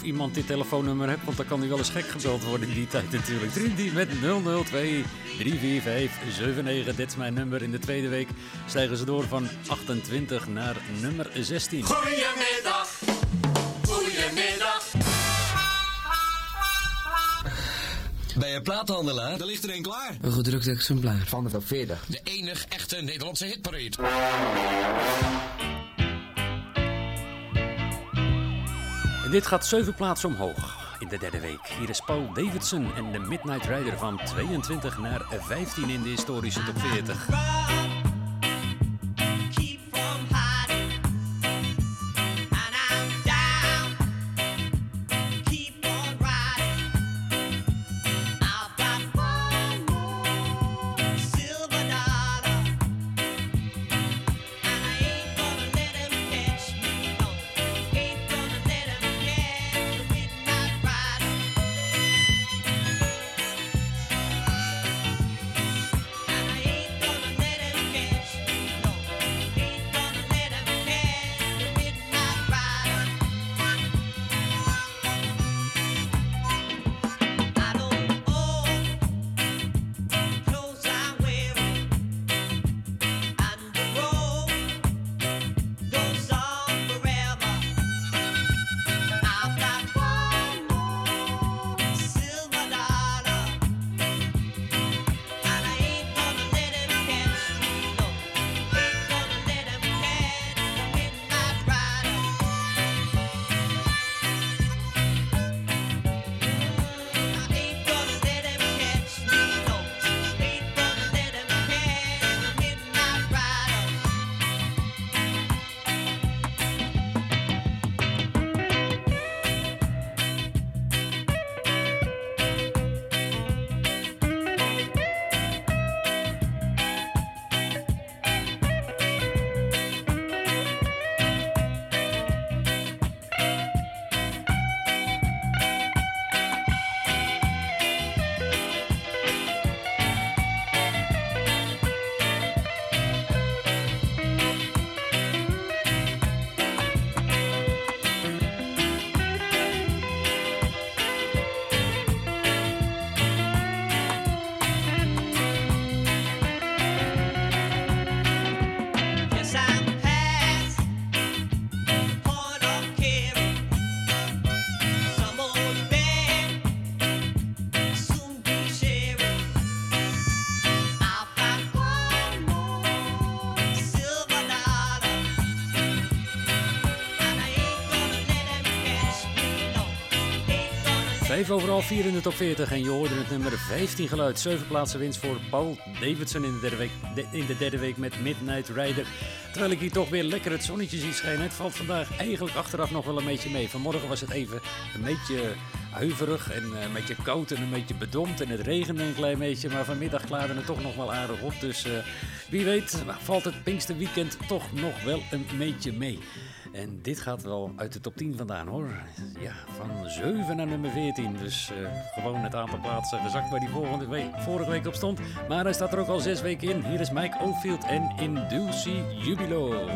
Iemand dit telefoonnummer heeft, want dan kan hij wel eens gek gebeld worden in die tijd natuurlijk. Trinity met 002 345 79, dit is mijn nummer. In de tweede week stijgen ze door van 28 naar nummer 16. Goedemiddag. Goedemiddag. Bij een plaathandelaar, daar ligt er een klaar. Een gedrukt exemplaar van de top 40. De enig echte Nederlandse hitparade. Dit gaat 7 plaatsen omhoog in de derde week. Hier is Paul Davidson en de Midnight Rider van 22 naar 15 in de historische top 40. 5 overal 4 in de top 40 en je hoorde het nummer 15 geluid. 7 plaatsen winst voor Paul Davidson in de derde week, in de derde week met Midnight Rider. Terwijl ik hier toch weer lekker het zonnetje zie schijnen. Het valt vandaag eigenlijk achteraf nog wel een beetje mee. Vanmorgen was het even een beetje huiverig en eh, een beetje koud en een beetje bedompt. En het regende een klein beetje, maar vanmiddag klaarde het toch nog wel aardig op. Dus eh, wie weet nou, valt het Pinksterweekend toch nog wel een beetje mee. En dit gaat wel uit de top 10 vandaan hoor. Ja, van 7 naar nummer 14. Dus eh, gewoon het aantal plaatsen gezakt waar die volgende week, vorige week op stond. Maar hij staat er ook al zes weken in. Hier is Mike Oldfield en Inducie Jubilo.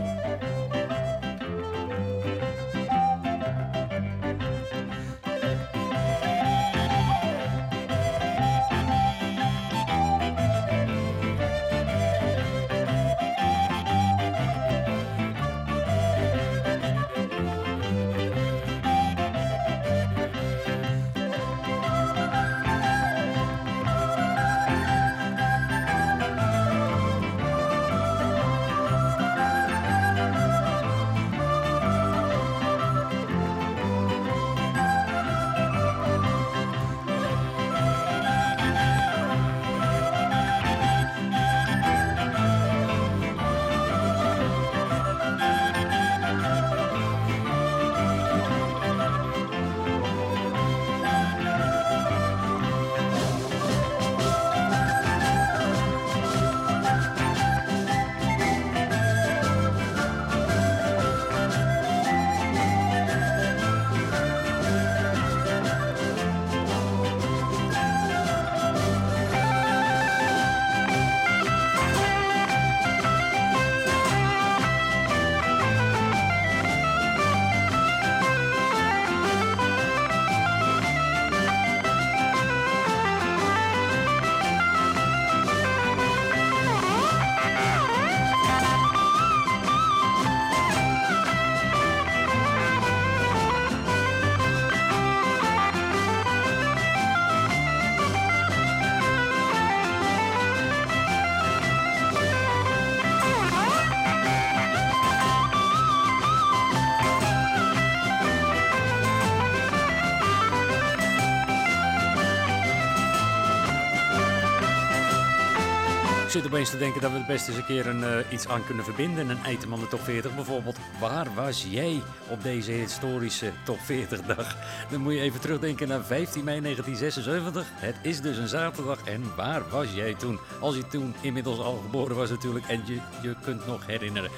Zit opeens te denken dat we het best eens een keer een, eh, iets aan kunnen verbinden. Een item aan de top 40. Bijvoorbeeld, waar was jij op deze historische top 40 dag? Dan moet je even terugdenken naar 15 mei 1976. Het is dus een zaterdag. En waar was jij toen? Als je toen inmiddels al geboren was natuurlijk. En je, je kunt nog herinneren.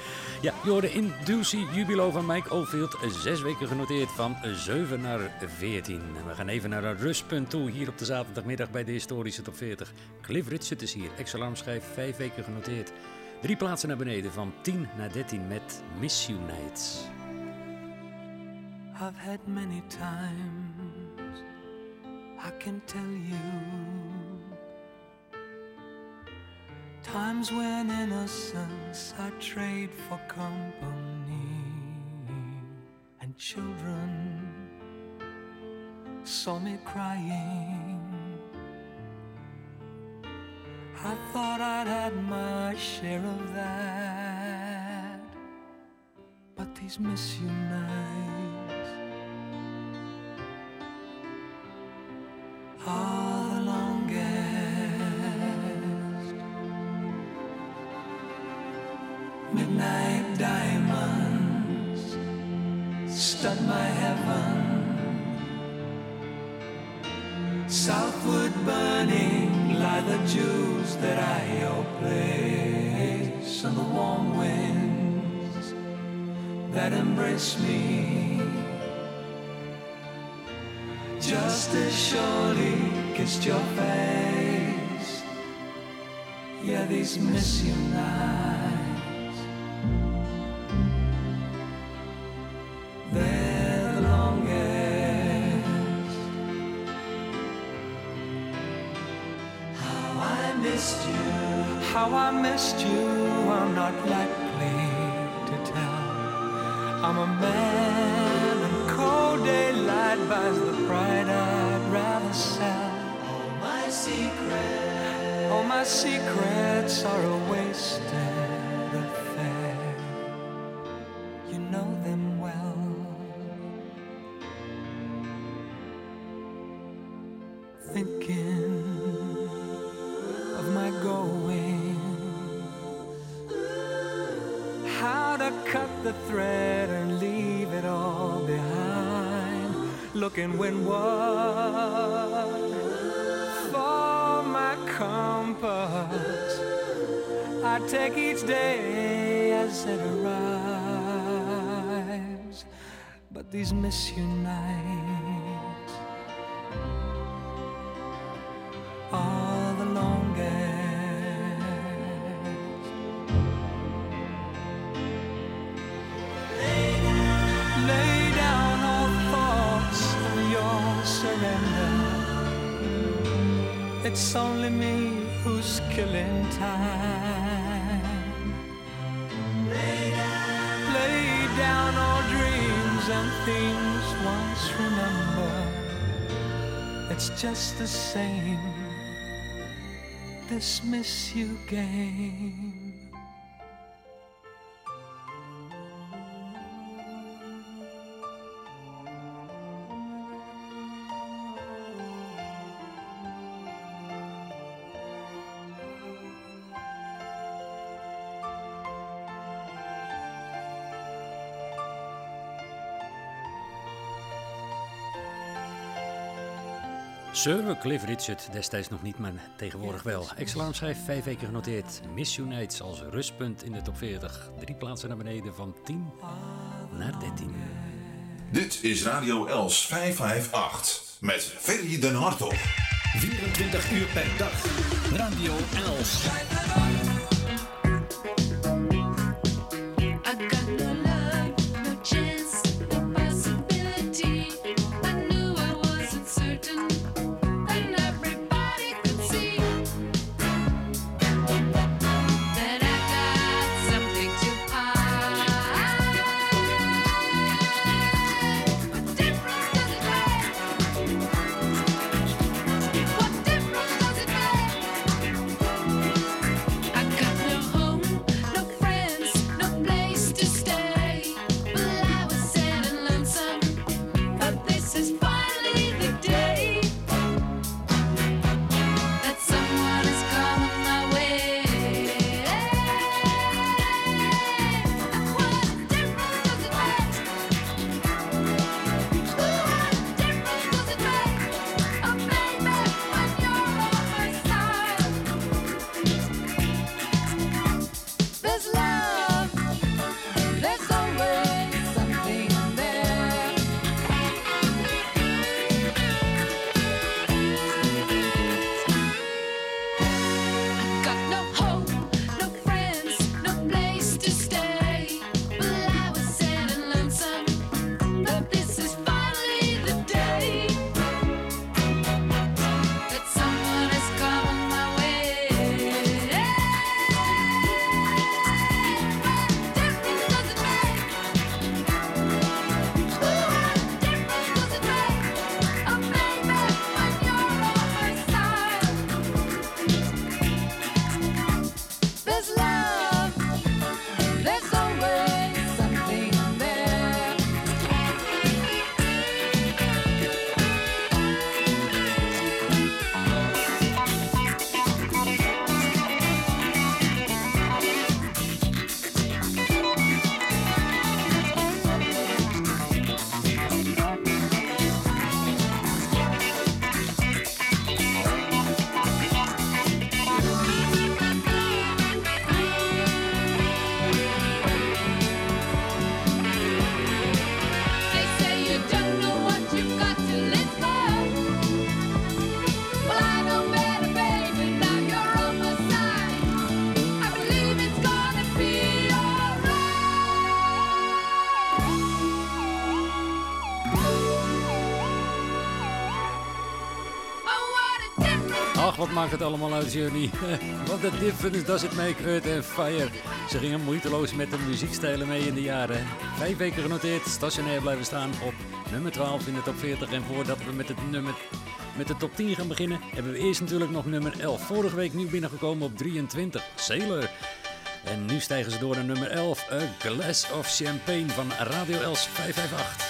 Ja, je hoorde Inducie Jubilo van Mike Oldfield. Zes weken genoteerd van 7 naar 14. En we gaan even naar een rustpunt toe. Hier op de zaterdagmiddag bij de historische top 40. Cliff Richard is hier. Ex-alarmschijf, vijf weken genoteerd. Drie plaatsen naar beneden van 10 naar 13 met Miss You Nights. I've had many times, I can tell you. Times when innocence I trade for company, and children saw me crying. I thought I'd had my share of that, but these miss you Midnight diamonds stud my heaven. Southward burning lie the jewels that I place and the warm winds that embrace me. Just as surely kissed your face. Yeah, these miss you nights. Missed you, I'm not likely to tell. I'm a man, and cold daylight buys the pride I'd rather sell. All my secrets, all my secrets are a wasted take each day as it arrives. But these nights are the longest. Lay down all thoughts of your surrender. It's only me who's killing time. It's just the same. This miss you game. Sir Cliff Richard, destijds nog niet, maar tegenwoordig wel. Excellent schrijft vijf weken genoteerd. Miss Unites als rustpunt in de top 40. Drie plaatsen naar beneden van 10 naar 13. Dit is Radio Els 558 met Ferry den Hartog. 24 uur per dag. Radio Els. Het allemaal uit, Journey? [LAUGHS] Wat de difference does it make, Earth and Fire? Ze gingen moeiteloos met de muziekstijlen mee in de jaren. Vijf weken genoteerd, stationair blijven staan op nummer 12 in de top 40. En voordat we met, het nummer, met de top 10 gaan beginnen, hebben we eerst natuurlijk nog nummer 11. Vorige week nieuw binnengekomen op 23, Sailor. En nu stijgen ze door naar nummer 11, A Glass of Champagne van Radio Els 558.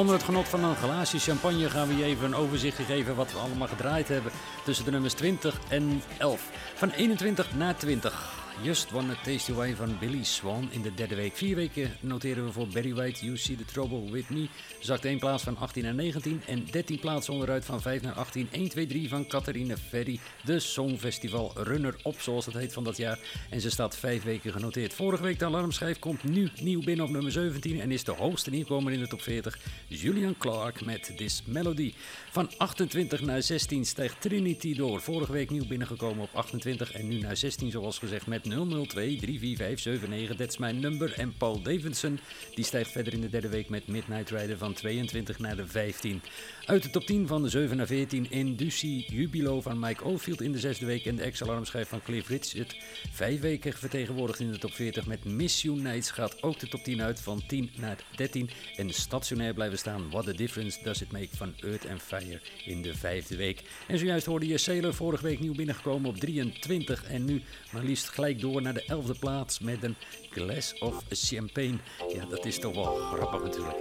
Onder het genot van een glaasje champagne gaan we je even een overzichtje geven wat we allemaal gedraaid hebben tussen de nummers 20 en 11. Van 21 naar 20. Just Wanna Taste Away van Billy Swan in de derde week. Vier weken noteren we voor Barry White, You See The Trouble With Me. Zakt één plaats van 18 naar 19 en 13 plaatsen onderuit van 5 naar 18. 1, 2, 3 van Catharine Ferry, de Songfestival runner-up zoals het heet van dat jaar. En ze staat vijf weken genoteerd. Vorige week de alarmschijf komt nu nieuw binnen op nummer 17 en is de hoogste nieuwkomer in de top 40. Julian Clark met This Melody. Van 28 naar 16 stijgt Trinity door. Vorige week nieuw binnengekomen op 28 en nu naar 16 zoals gezegd met 002 34579. That's my number. En Paul Davidson die stijgt verder in de derde week met Midnight Rider van 22 naar de 15. Uit de top 10 van de 7 naar 14 Inducie Jubilo van Mike Oldfield in de zesde week en de ex-alarmschijf van Cliff Richard. Vijf weken vertegenwoordigd in de top 40 met Miss You Nights gaat ook de top 10 uit van 10 naar 13 en stationair blijven staan. What a difference does it make van Earth and Fire in de vijfde week. En zojuist hoorde je Sailor vorige week nieuw binnengekomen op 23 en nu maar liefst gelijk door naar de 11e plaats met een Glass of Champagne. Ja, dat is toch wel grappig natuurlijk.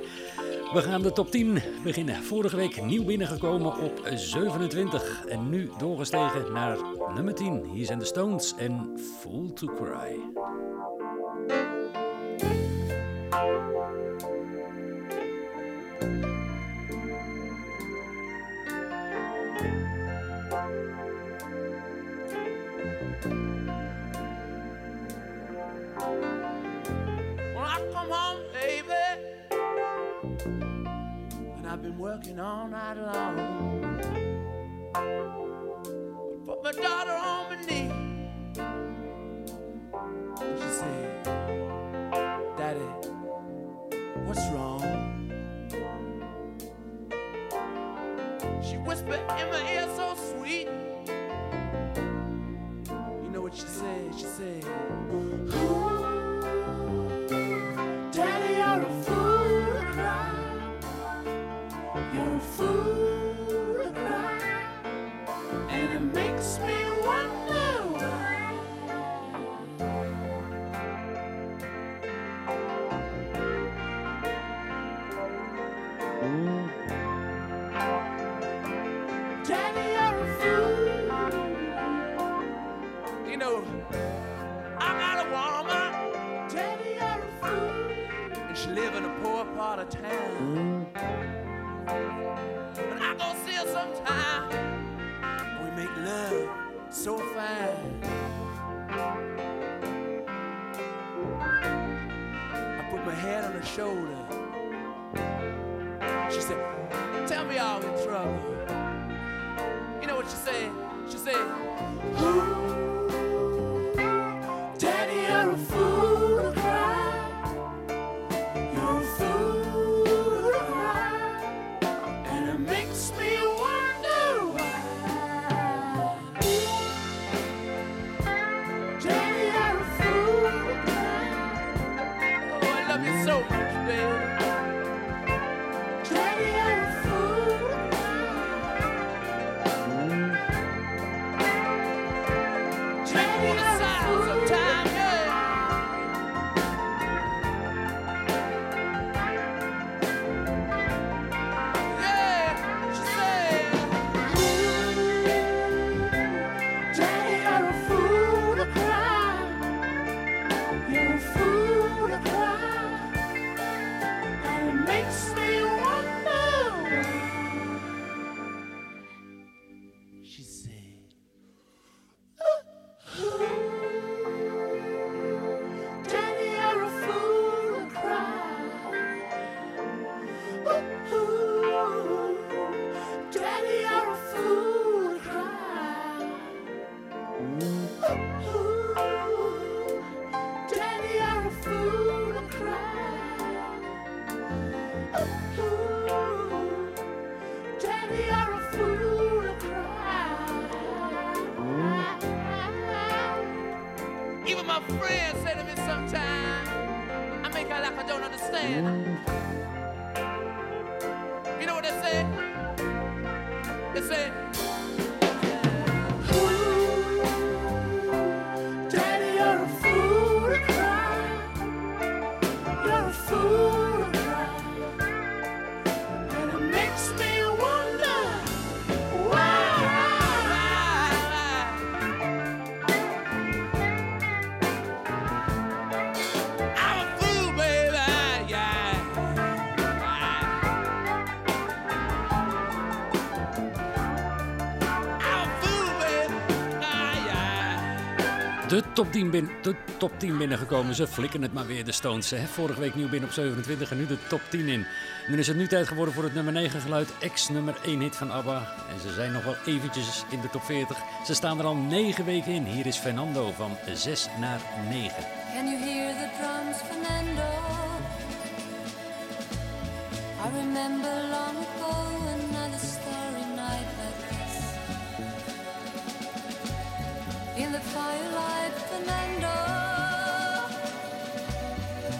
We gaan de top 10 beginnen. Vorige week nieuw binnengekomen op 27 en nu doorgestegen naar nummer 10. Hier zijn de Stones en Fool to Cry. Baby, and I've been working all night long. I put my daughter on my knee, and she said, "Daddy, what's wrong?" She whispered in my ear so sweet. You know what she said? She said. So fine. I put my head on her shoulder. She said, Tell me I'm in trouble. You know what she said? She said, Daddy, you're a fool my friends say to me sometimes, I make out like I don't understand. You know what they say? They say, De top 10, bin, de top 10 binnengekomen. Ze flikken het maar weer, de Stones. Hè? Vorige week nieuw binnen op 27 en nu de top 10 in. En dan is het nu tijd geworden voor het nummer 9 geluid. Ex-nummer 1 hit van ABBA. En ze zijn nog wel eventjes in de top 40. Ze staan er al 9 weken in. Hier is Fernando van 6 naar 9. Can you hear the drums, Fernando? I remember long ago The firelight, Fernando,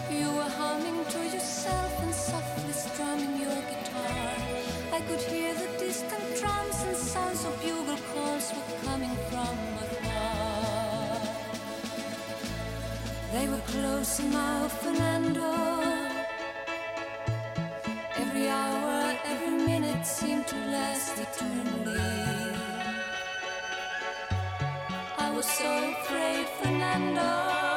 you were humming to yourself and softly strumming your guitar. I could hear the distant drums and sounds of bugle calls were coming from afar. They were close now, Fernando. Every hour, every minute seemed to last eternally. So afraid, Fernando.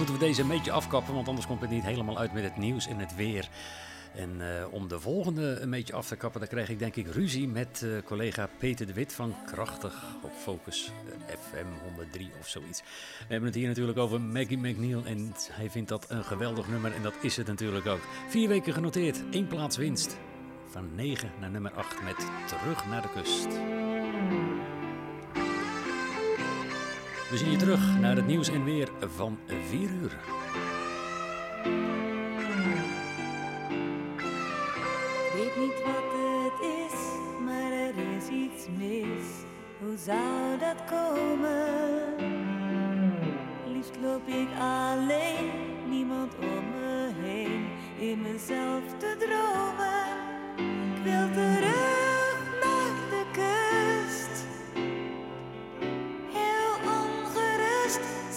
Moeten we deze een beetje afkappen, want anders komt het niet helemaal uit met het nieuws en het weer. En eh, om de volgende een beetje af te kappen, dan krijg ik denk ik ruzie met eh, collega Peter de Wit van Krachtig op Focus eh, FM 103 of zoiets. We hebben het hier natuurlijk over Maggie McNeil en hij vindt dat een geweldig nummer en dat is het natuurlijk ook. Vier weken genoteerd, één plaats winst. Van 9 naar nummer 8 met Terug naar de kust. We zien je terug naar het nieuws en weer van 4 uur. Ik weet niet wat het is, maar er is iets mis. Hoe zou dat komen? Liefst loop ik alleen, niemand om me heen, in mezelf te dromen. Ik wil terug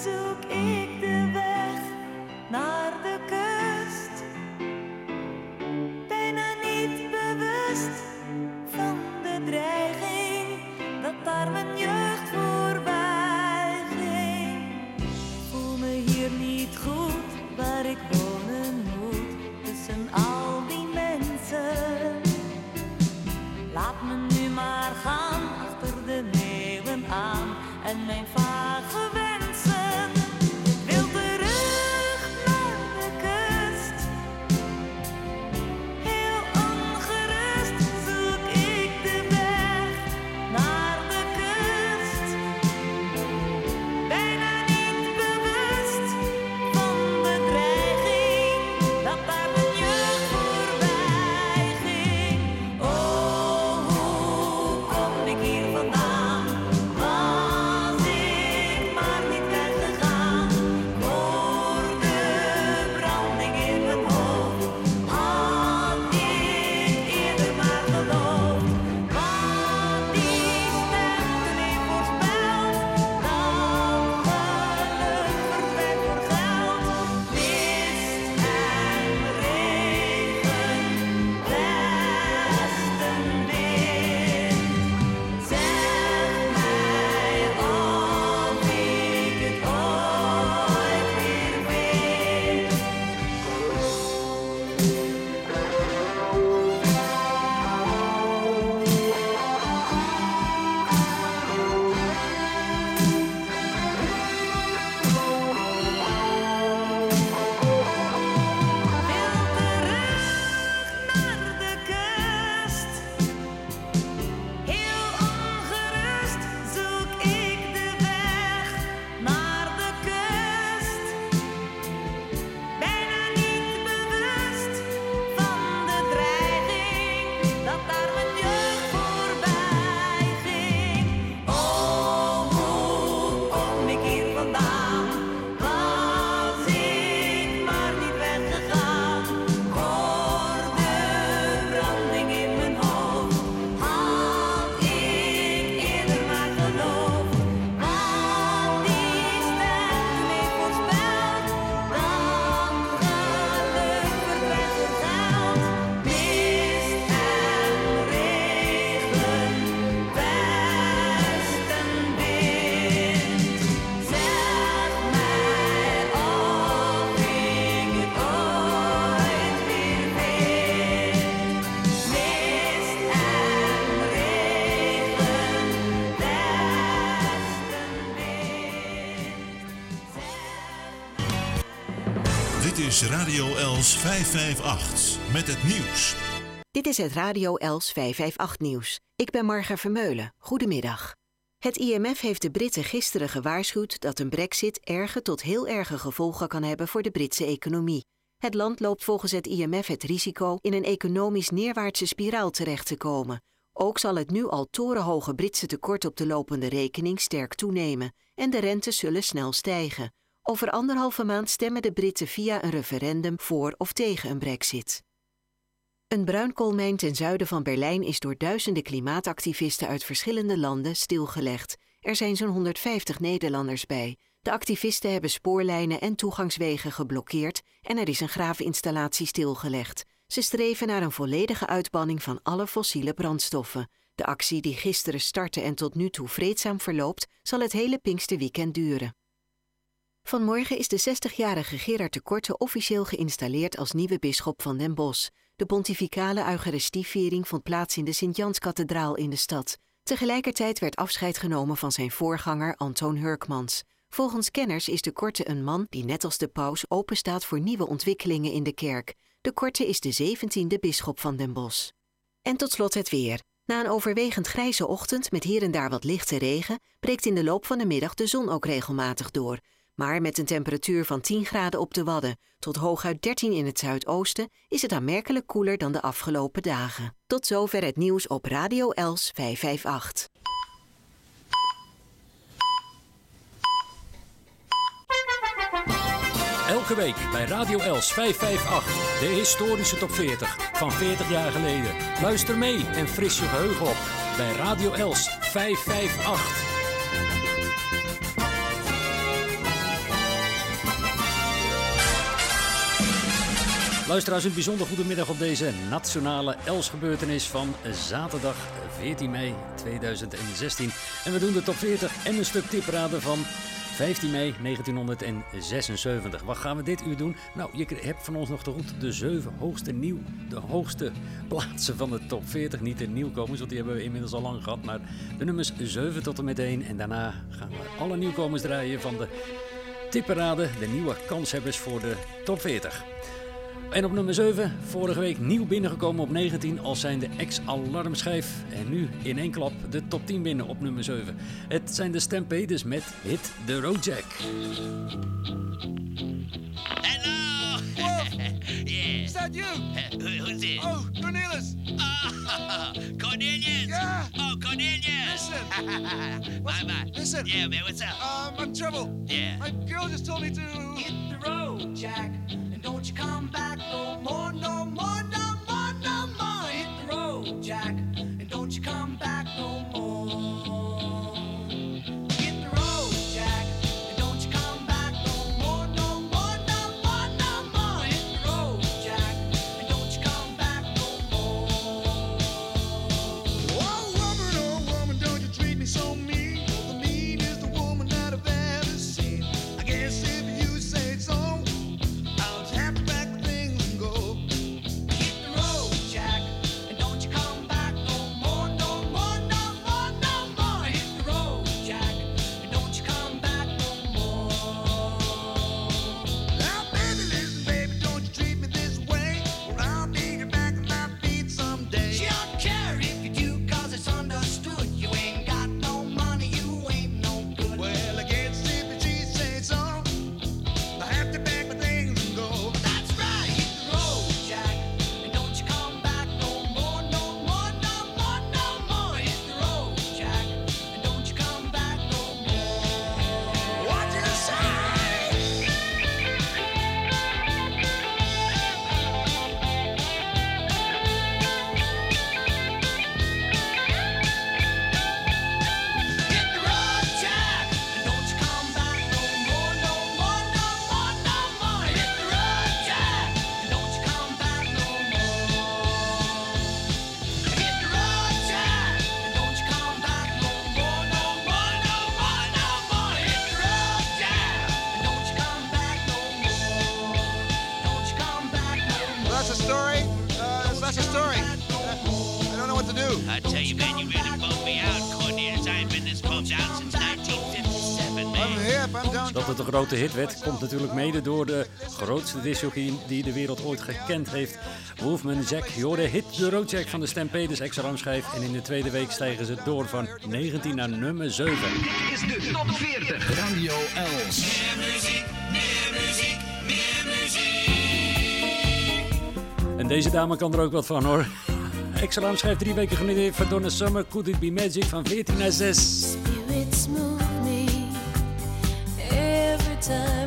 zoek ik de weg naar is Radio Els 558 met het nieuws. Dit is het Radio Els 558 nieuws. Ik ben Marga Vermeulen. Goedemiddag. Het IMF heeft de Britten gisteren gewaarschuwd dat een brexit erge tot heel erge gevolgen kan hebben voor de Britse economie. Het land loopt volgens het IMF het risico in een economisch neerwaartse spiraal terecht te komen. Ook zal het nu al torenhoge Britse tekort op de lopende rekening sterk toenemen en de rentes zullen snel stijgen. Over anderhalve maand stemmen de Britten via een referendum voor of tegen een brexit. Een bruinkoolmijn ten zuiden van Berlijn is door duizenden klimaatactivisten uit verschillende landen stilgelegd. Er zijn zo'n 150 Nederlanders bij. De activisten hebben spoorlijnen en toegangswegen geblokkeerd en er is een graafinstallatie stilgelegd. Ze streven naar een volledige uitbanning van alle fossiele brandstoffen. De actie die gisteren startte en tot nu toe vreedzaam verloopt, zal het hele Pinksterweekend duren. Vanmorgen is de 60-jarige Gerard de Korte officieel geïnstalleerd als nieuwe bisschop van Den Bosch. De pontificale eucharistieviering vond plaats in de Sint-Janskathedraal in de stad. Tegelijkertijd werd afscheid genomen van zijn voorganger Antoon Hurkmans. Volgens kenners is de Korte een man die net als de paus openstaat voor nieuwe ontwikkelingen in de kerk. De Korte is de 17e bisschop van Den Bosch. En tot slot het weer. Na een overwegend grijze ochtend met hier en daar wat lichte regen, breekt in de loop van de middag de zon ook regelmatig door. Maar met een temperatuur van 10 graden op de Wadden tot hooguit 13 in het zuidoosten is het aanmerkelijk koeler dan de afgelopen dagen. Tot zover het nieuws op Radio Els 558. Elke week bij Radio Els 558, de historische top 40 van 40 jaar geleden. Luister mee en fris je geheugen op bij Radio Els 558. Luisteraars, een bijzonder goedemiddag op deze nationale Els-gebeurtenis van zaterdag 14 mei 2016. En we doen de top 40 en een stuk tipraden van 15 mei 1976. Wat gaan we dit uur doen? Nou, je hebt van ons nog te goed de zeven hoogste nieuw, de hoogste plaatsen van de top 40. Niet de nieuwkomers, want die hebben we inmiddels al lang gehad. Maar de nummers 7 tot en met 1. En daarna gaan we alle nieuwkomers draaien van de tipperade. De nieuwe kanshebbers voor de top 40. En op nummer 7, vorige week nieuw binnengekomen op 19 als zijn de ex-alarmschijf. En nu in één klap de top 10 binnen op nummer 7. Het zijn de Stampeders met Hit the Road Jack. yeah. [LAUGHS] Is that you? Who, who's it? Oh, Cornelis. Ah, Cornelius. Yeah. Oh, [LAUGHS] Cornelius. Listen. [LAUGHS] my, my. Listen. Yeah, man, what's up? Um, I'm in trouble. Yeah. My girl just told me to Hit the road, Jack, don't you come back no more, no more, no more, no more. Hit the road, Jack, grote hit werd, komt natuurlijk mede door de grootste discjockey die de wereld ooit gekend heeft. Wolfman Jack, je hoorde hit de Roadjack van de Stampeders extra ramschijf. En in de tweede week stijgen ze door van 19 naar nummer 7. is de top 40. Radio Els. Meer muziek, meer muziek, meer muziek. En deze dame kan er ook wat van hoor. Extra ramschijf drie weken genoteerd voor Donna Summer, Could It Be Magic van 14 naar 6. Time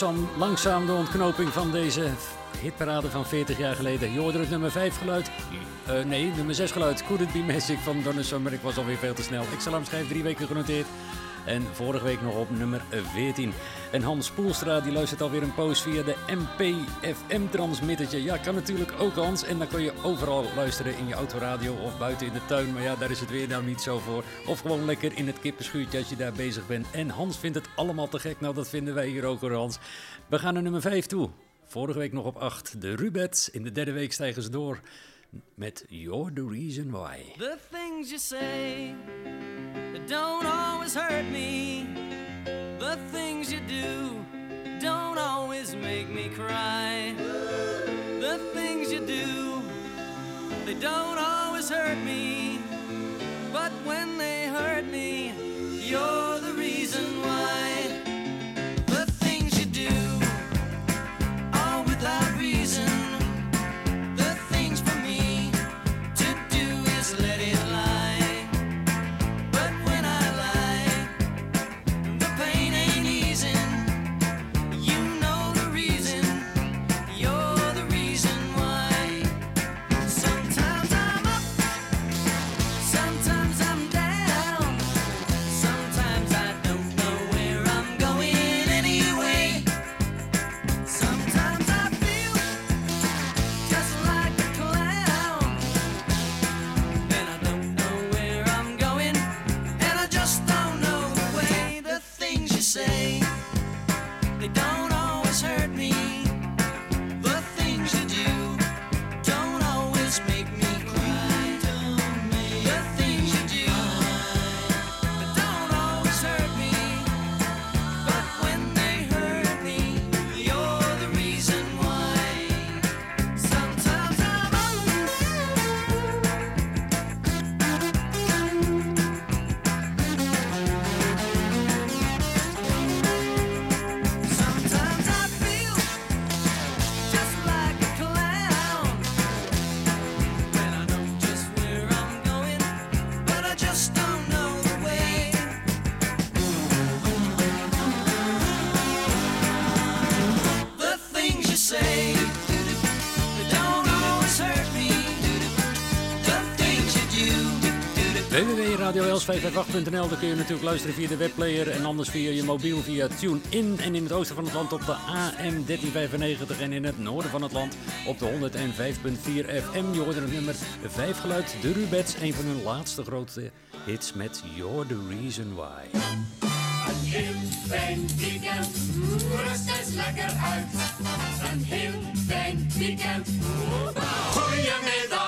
langzaam, langzaam de ontknoping van deze hitparade van 40 jaar geleden. Je hoorde het nummer 5 geluid. Eh, nee, nummer 6 geluid. Could It Be Magic van Donna Summer. Ik was alweer veel te snel. Ik zal schrijf drie weken genoteerd. En vorige week nog op nummer 14. En Hans Poelstra die luistert alweer een post via de MPFM-transmittertje. Ja, kan natuurlijk ook Hans. En dan kun je overal luisteren in je autoradio of buiten in de tuin. Maar ja, daar is het weer nou niet zo voor. Of gewoon lekker in het kippenschuurtje als je daar bezig bent. En Hans vindt het allemaal te gek. Nou, dat vinden wij hier ook hoor, Hans. We gaan naar nummer 5 toe. Vorige week nog op 8. De Rubets. In de derde week stijgen ze door met You're the Reason Why. The things you say don't always hurt me. The things you do don't always make me cry. The things you do, they don't always hurt me. But when they hurt me, you're the reason why. radioels558.nl. Daar kun je natuurlijk luisteren via de webplayer en anders via je mobiel via TuneIn. En in het oosten van het land op de AM 1395 en in het noorden van het land op de 105.4 FM. Je hoorde het nummer 5 geluid, de Rubets, een van hun laatste grote hits met You're the Reason Why. Een heel fijn weekend, rust eens lekker uit. Een heel fijn weekend. Goedemiddag.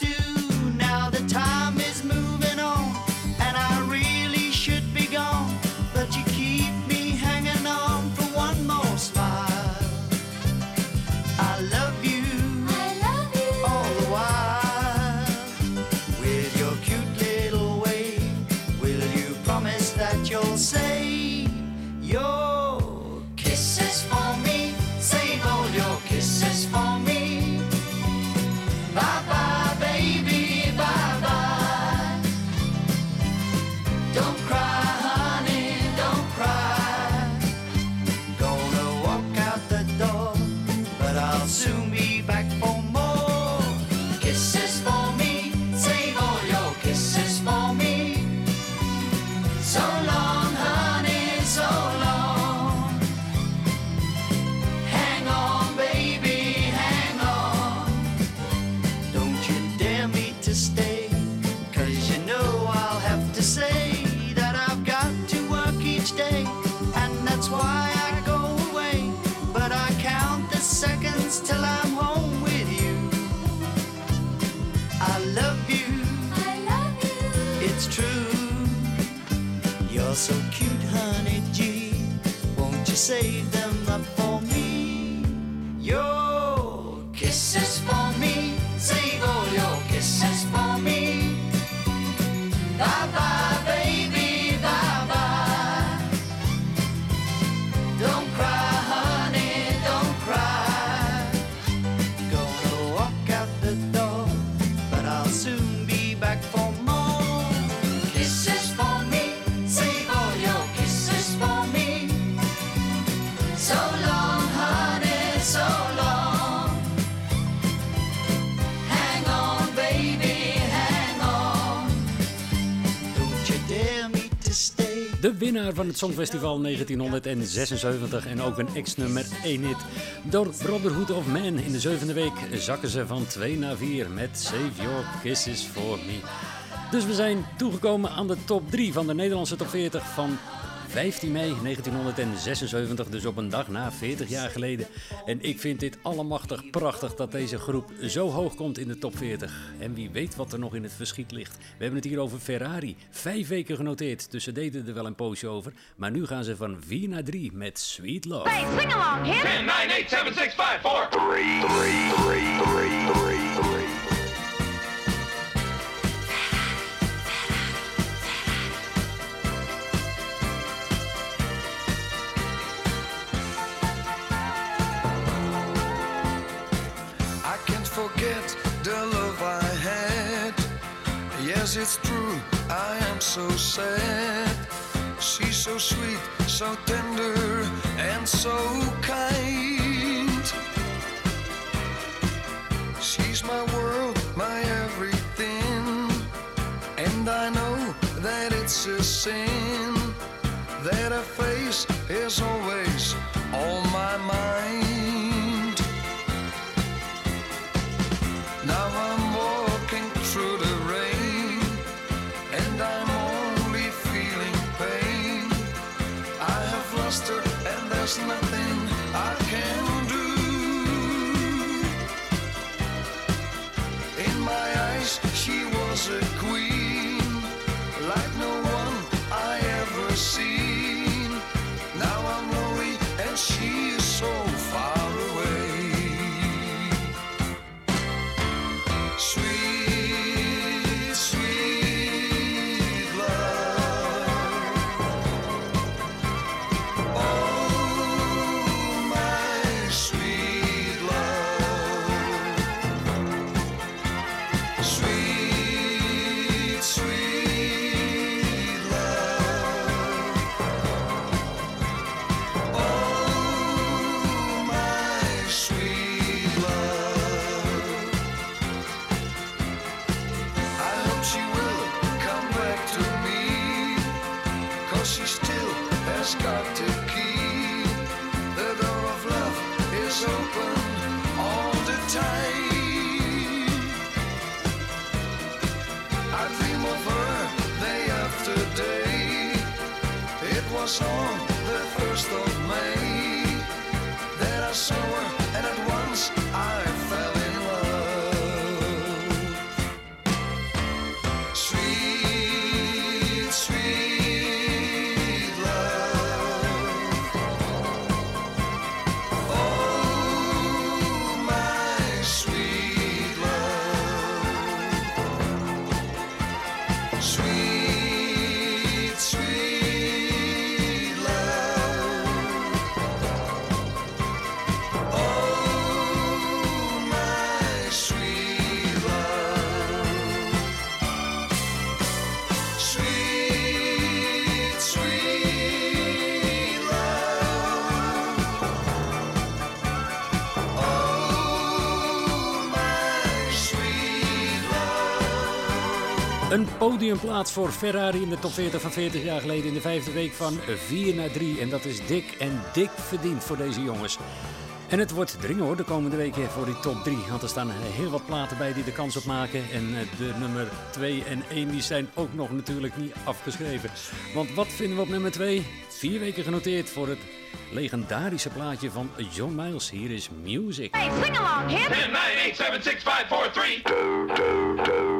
Winnaar van het Songfestival 1976 en ook een ex-nummer 1 hit. Door Brotherhood of Man in de zevende week zakken ze van 2 naar 4 met Save Your Kisses For Me. Dus we zijn toegekomen aan de top 3 van de Nederlandse top 40 van 15 mei 1976, dus op een dag na 40 jaar geleden. En ik vind dit allemachtig prachtig dat deze groep zo hoog komt in de top 40. En wie weet wat er nog in het verschiet ligt. We hebben het hier over Ferrari. Vijf weken genoteerd, dus ze deden er wel een poosje over. Maar nu gaan ze van 4 naar 3 met Sweet Love. Hey, sing along, kid. 10, 9, 8, 7, 6, 5, 4, 3, 3, 3, 3, 3, 3. It's true, I am so sad. She's so sweet, so tender, and so kind. She's my world, my everything. And I know that it's a sin that her face is always on my mind. Podiumplaats voor Ferrari in de top 40 van 40 jaar geleden in de vijfde week van 4 naar 3. En dat is dik en dik verdiend voor deze jongens. En het wordt dringen hoor de komende weken voor die top 3. Want er staan heel wat platen bij die de kans op maken. En eh, de nummer 2 en 1 die zijn ook nog natuurlijk niet afgeschreven. Want wat vinden we op nummer 2? Vier weken genoteerd voor het legendarische plaatje van John Miles. Hier is Music. Hey, sing along, kids. 10, 9, 8, 7, 6, 5, 4, 3.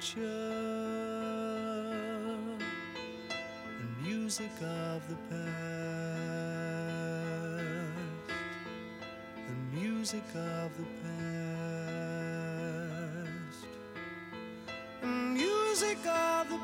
The and music of the past, and music of the past. and Music of the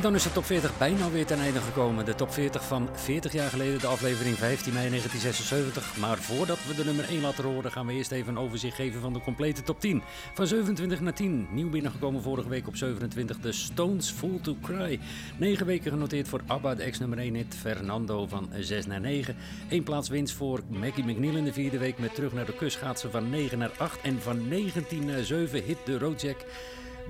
Dan is de top 40 bijna weer ten einde gekomen. De top 40 van 40 jaar geleden, de aflevering 15 mei 1976. Maar voordat we de nummer 1 laten horen, gaan we eerst even een overzicht geven van de complete top 10. Van 27 naar 10. Nieuw binnengekomen vorige week op 27. De Stones Fool to Cry. 9 weken genoteerd voor ABBA, de ex-nummer 1 hit. Fernando van 6 naar 9. Eén plaats winst voor Maggie McNeil in de vierde week. Met terug naar de kust gaat ze van 9 naar 8. En van 19 naar 7 hit de Roadjack.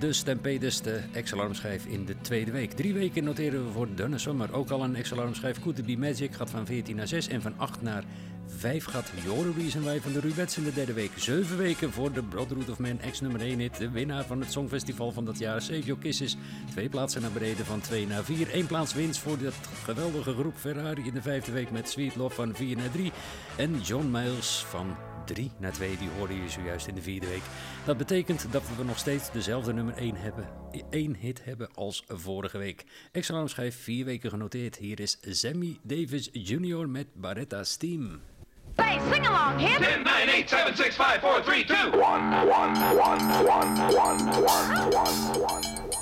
De Stampeders, de ex-alarmschijf in de tweede week. Drie weken noteren we voor Donna Summer. Ook al een ex-alarmschijf. Could Be Magic gaat van 14 naar 6 en van 8 naar 5 gaat Your Reason Why van de Rubettes in de derde week. Zeven weken voor de Brotherhood of Man ex-nummer 1 hit. De winnaar van het Songfestival van dat jaar, Save Your Kisses. Twee plaatsen naar beneden van 2 naar 4. Eén plaats winst voor dat geweldige groep Ferrari in de vijfde week met Sweet Love van 4 naar 3. En John Miles van 3 naar 2, die hoorde je zojuist in de vierde week. Dat betekent dat we nog steeds dezelfde nummer 1 hebben. 1 hit hebben als vorige week. Extra schijf 4 weken genoteerd. Hier is Sammy Davis Jr. met Barretta Steam. Hey, sing along, hip! 10, 9, 8, 7, 6, 5, 4, 3, 2, 1, 1, 1, 1, 1, 1, 1, 1.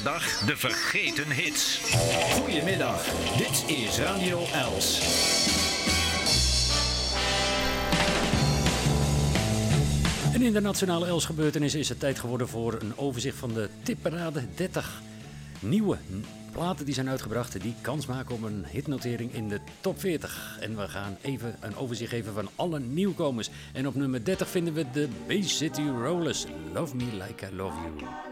24 uur per dag, de vergeten hits. Goedemiddag, dit is Radio Els. En in de nationale Els-gebeurtenis is het tijd geworden voor een overzicht van de tipparade 30 nieuwe platen die zijn uitgebracht die kans maken op een hitnotering in de top 40. En we gaan even een overzicht geven van alle nieuwkomers. En op nummer 30 vinden we de Bay City Rollers. Love Me Like I Love You.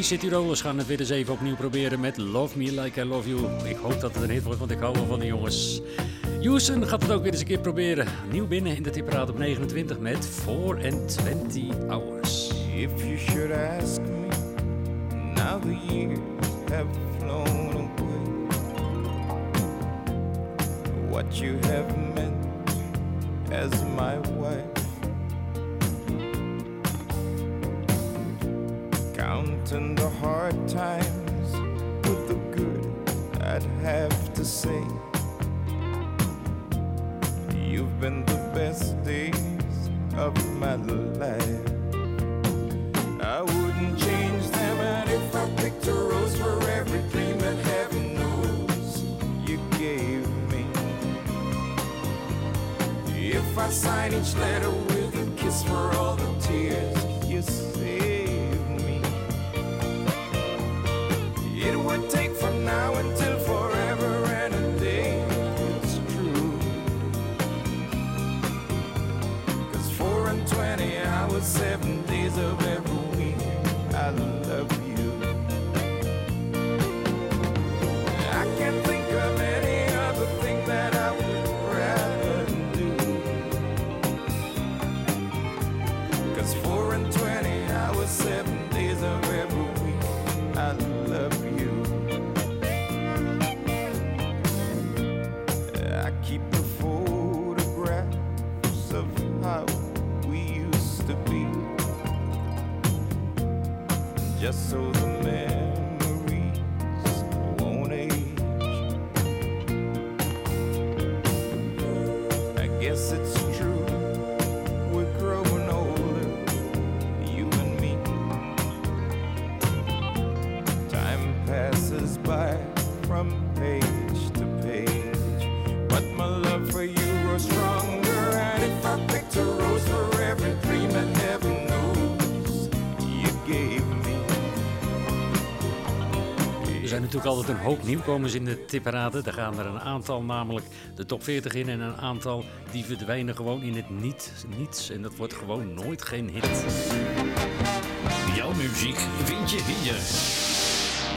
B-City Rollers gaan het weer eens even opnieuw proberen met Love Me Like I Love You. Ik hoop dat het een hit wordt, want ik hou wel van de jongens. Houston gaat het ook weer eens een keer proberen. Nieuw binnen in de tipperade op 29 met 24 Hours. If you should ask me, now the years have flown away. What you have meant as my wife. Counting the hard times with the good I'd have to say. You've been the best days of my life. I wouldn't change them, and if I picked a rose for every dream that heaven knows you gave me. If I sign each letter with a kiss for all the tears you saved always available. Just so natuurlijk altijd een hoop nieuwkomers in de tipperade. Daar gaan er een aantal namelijk de top 40 in en een aantal die verdwijnen gewoon in het niet, niets. En dat wordt gewoon nooit geen hit. Jouw muziek vind je hier.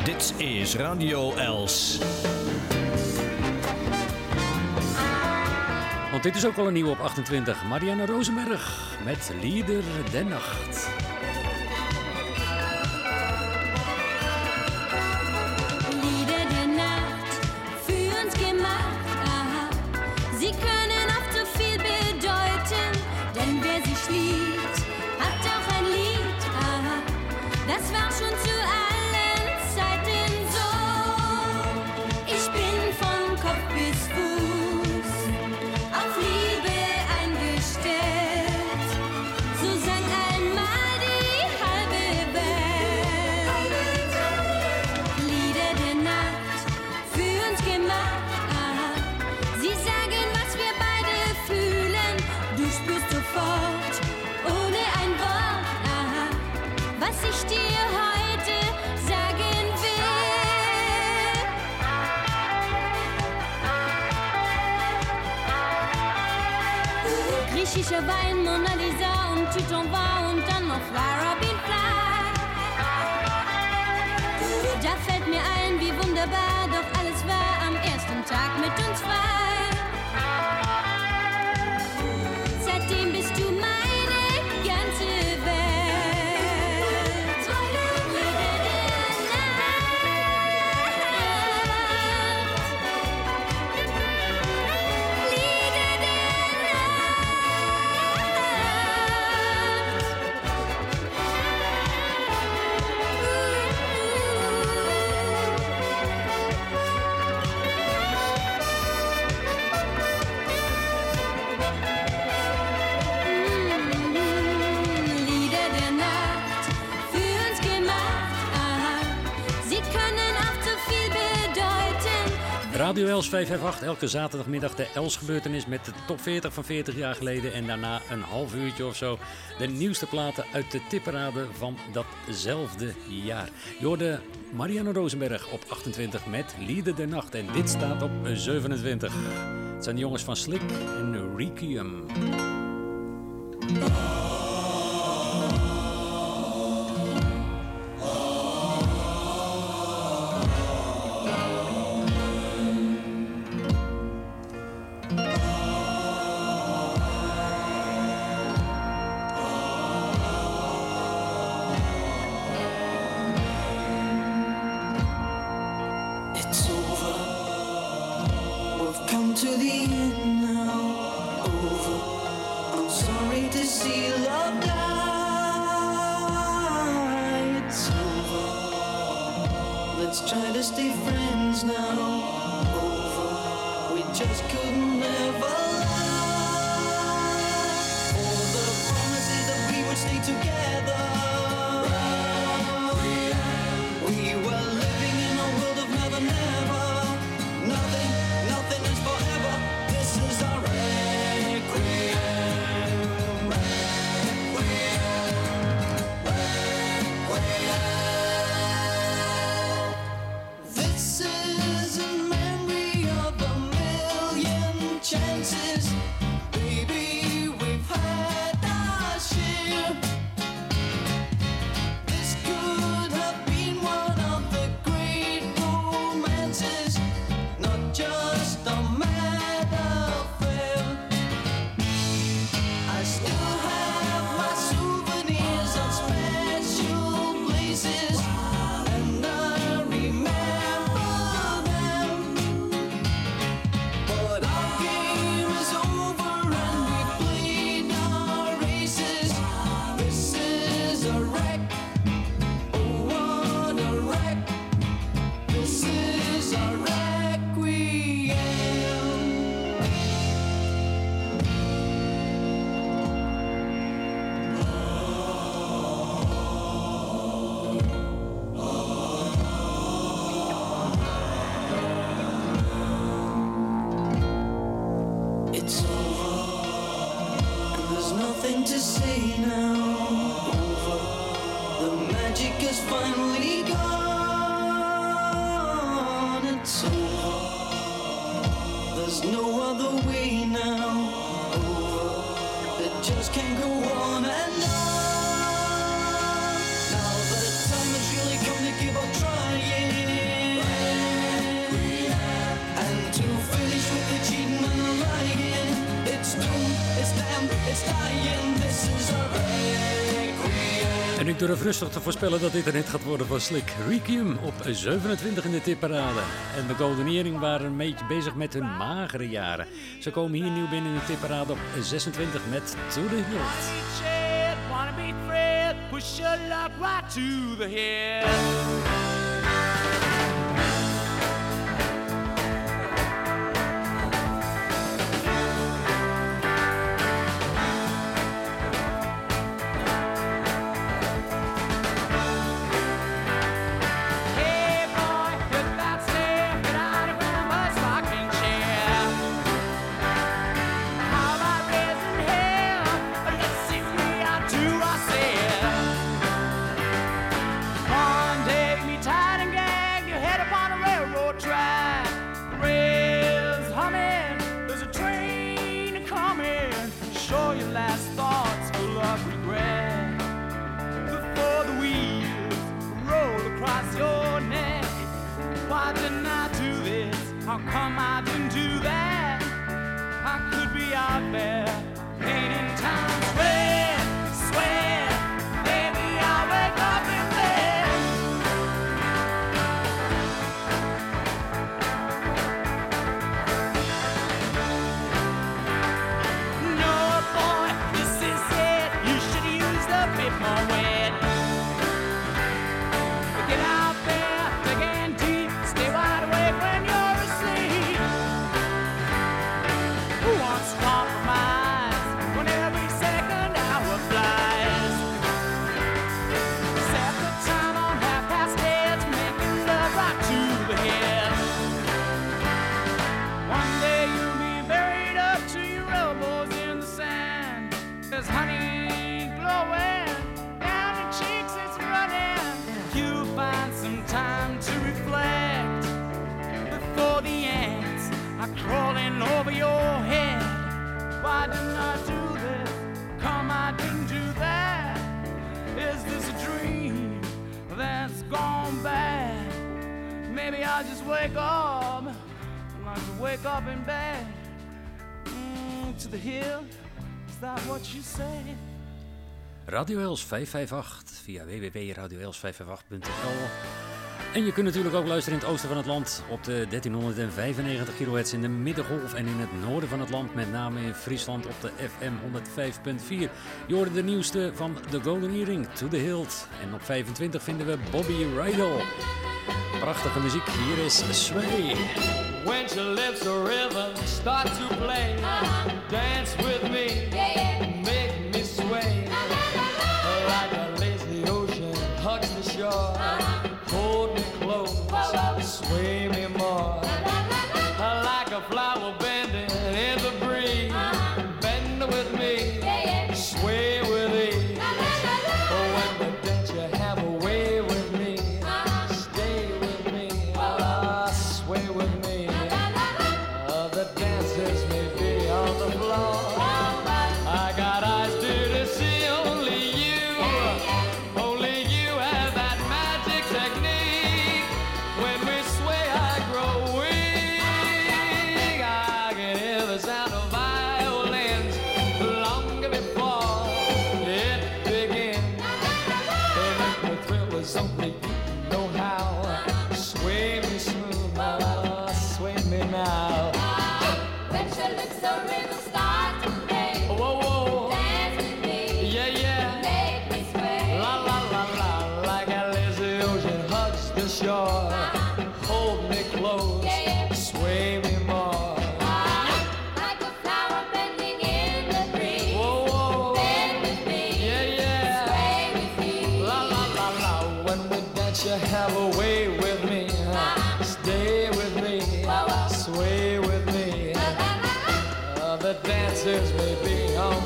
Dit is Radio Els. Want dit is ook al een nieuwe op 28. Marianne Rosenberg met Lieder der Nacht. Wunderbar doch alles war am ersten Tag mit uns frei. Radio Els 558, elke zaterdagmiddag de Els gebeurtenis met de top 40 van 40 jaar geleden. En daarna een half uurtje of zo de nieuwste platen uit de tipperade van datzelfde jaar. Je hoorde Marianne Rosenberg op 28 met Lieden der Nacht. En dit staat op 27. Het zijn de jongens van Slick en Requiem. rustig te voorspellen dat dit er net gaat worden van Slick. Requiem op 27 in de tipparade. En de Golden waren een beetje bezig met hun magere jaren. Ze komen hier nieuw binnen in de tipparade op 26 met To The hills. Radio Els 558 via www.radioels558.nl. En je kunt natuurlijk ook luisteren in het oosten van het land op de 1395 kHz in de middengolf en in het noorden van het land, met name in Friesland op de FM 105.4. Je hoorde de nieuwste van The Golden Earring, To The Hilt. En op 25 vinden we Bobby Rydell. Prachtige muziek, hier is Sway. When she lips the river, start to play, dance with me. Shore. Hold me close, sway me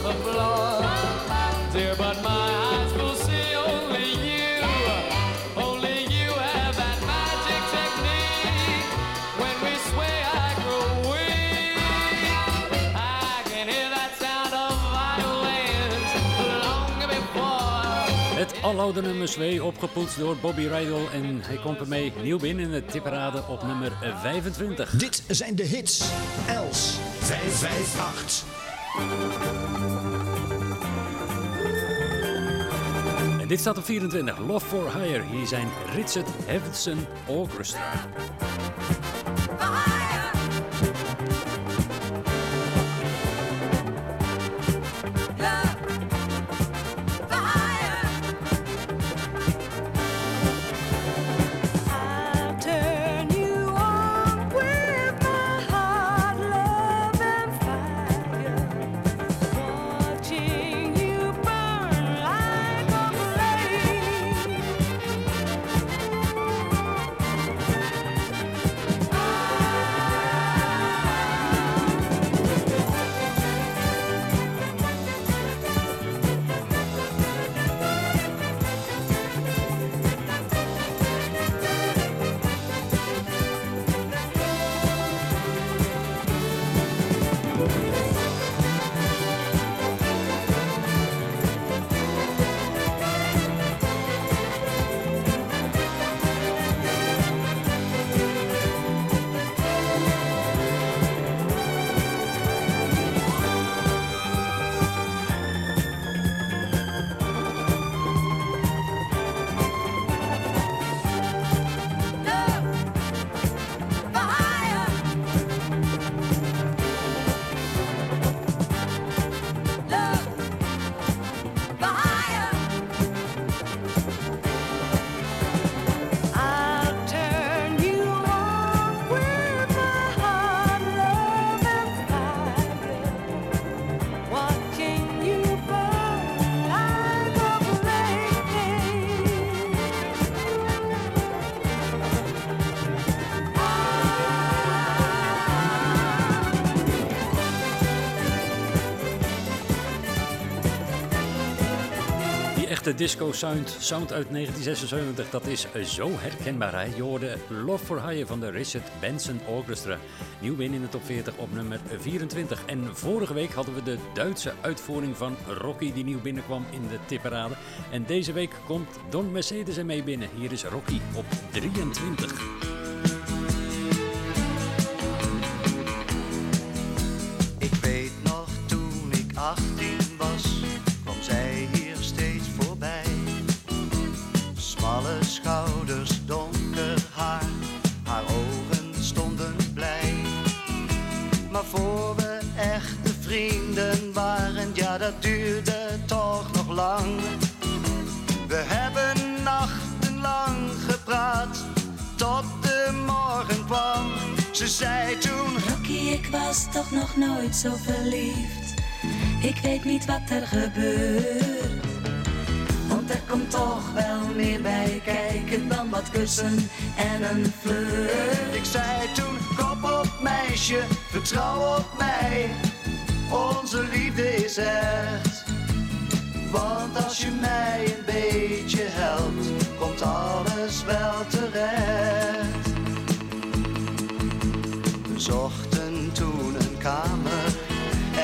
the floor, dear, but my eyes will see only you. Only you have that magic technique. When we sway, I grow weak. I can hear that sound of violins long before. Het aloude nummer Sway, opgepoetst door Bobby Rydell. En hij komt ermee nieuw binnen in de tipperade op nummer 25. Dit zijn de hits. Els 558. En dit staat op 24. Love for Hire. Hier zijn Richard Henson Orchestra. Echte disco sound, sound uit 1976, dat is zo herkenbaar. Hè? Je hoorde Love for Hire van de Richard Benson Orchestra. Nieuw binnen in de top 40 op nummer 24. En vorige week hadden we de Duitse uitvoering van Rocky die nieuw binnenkwam in de tipperade. En deze week komt Don Mercedes ermee binnen. Hier is Rocky op 23. Nooit zo verliefd. Ik weet niet wat er gebeurt. Want er komt toch wel meer bij kijken dan wat kussen en een flirt. ik zei toen, kop op meisje, vertrouw op mij. Onze liefde is echt. Want als je mij een beetje helpt, komt alles wel terecht. Een kamer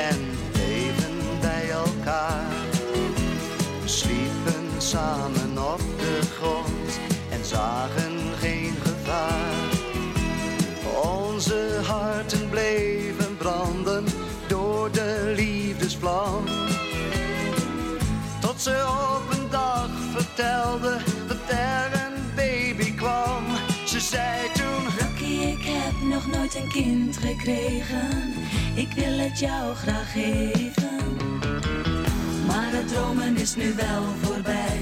en bleven bij elkaar. Sliepen samen op de grond en zagen geen gevaar. Onze harten bleven branden door de liefdesvlam. Tot ze op een dag vertelde dat er een baby kwam. Ze zei toen, Rocky, ik heb nog nooit een kind gekregen. Ik wil het jou graag geven. Maar het dromen is nu wel voorbij.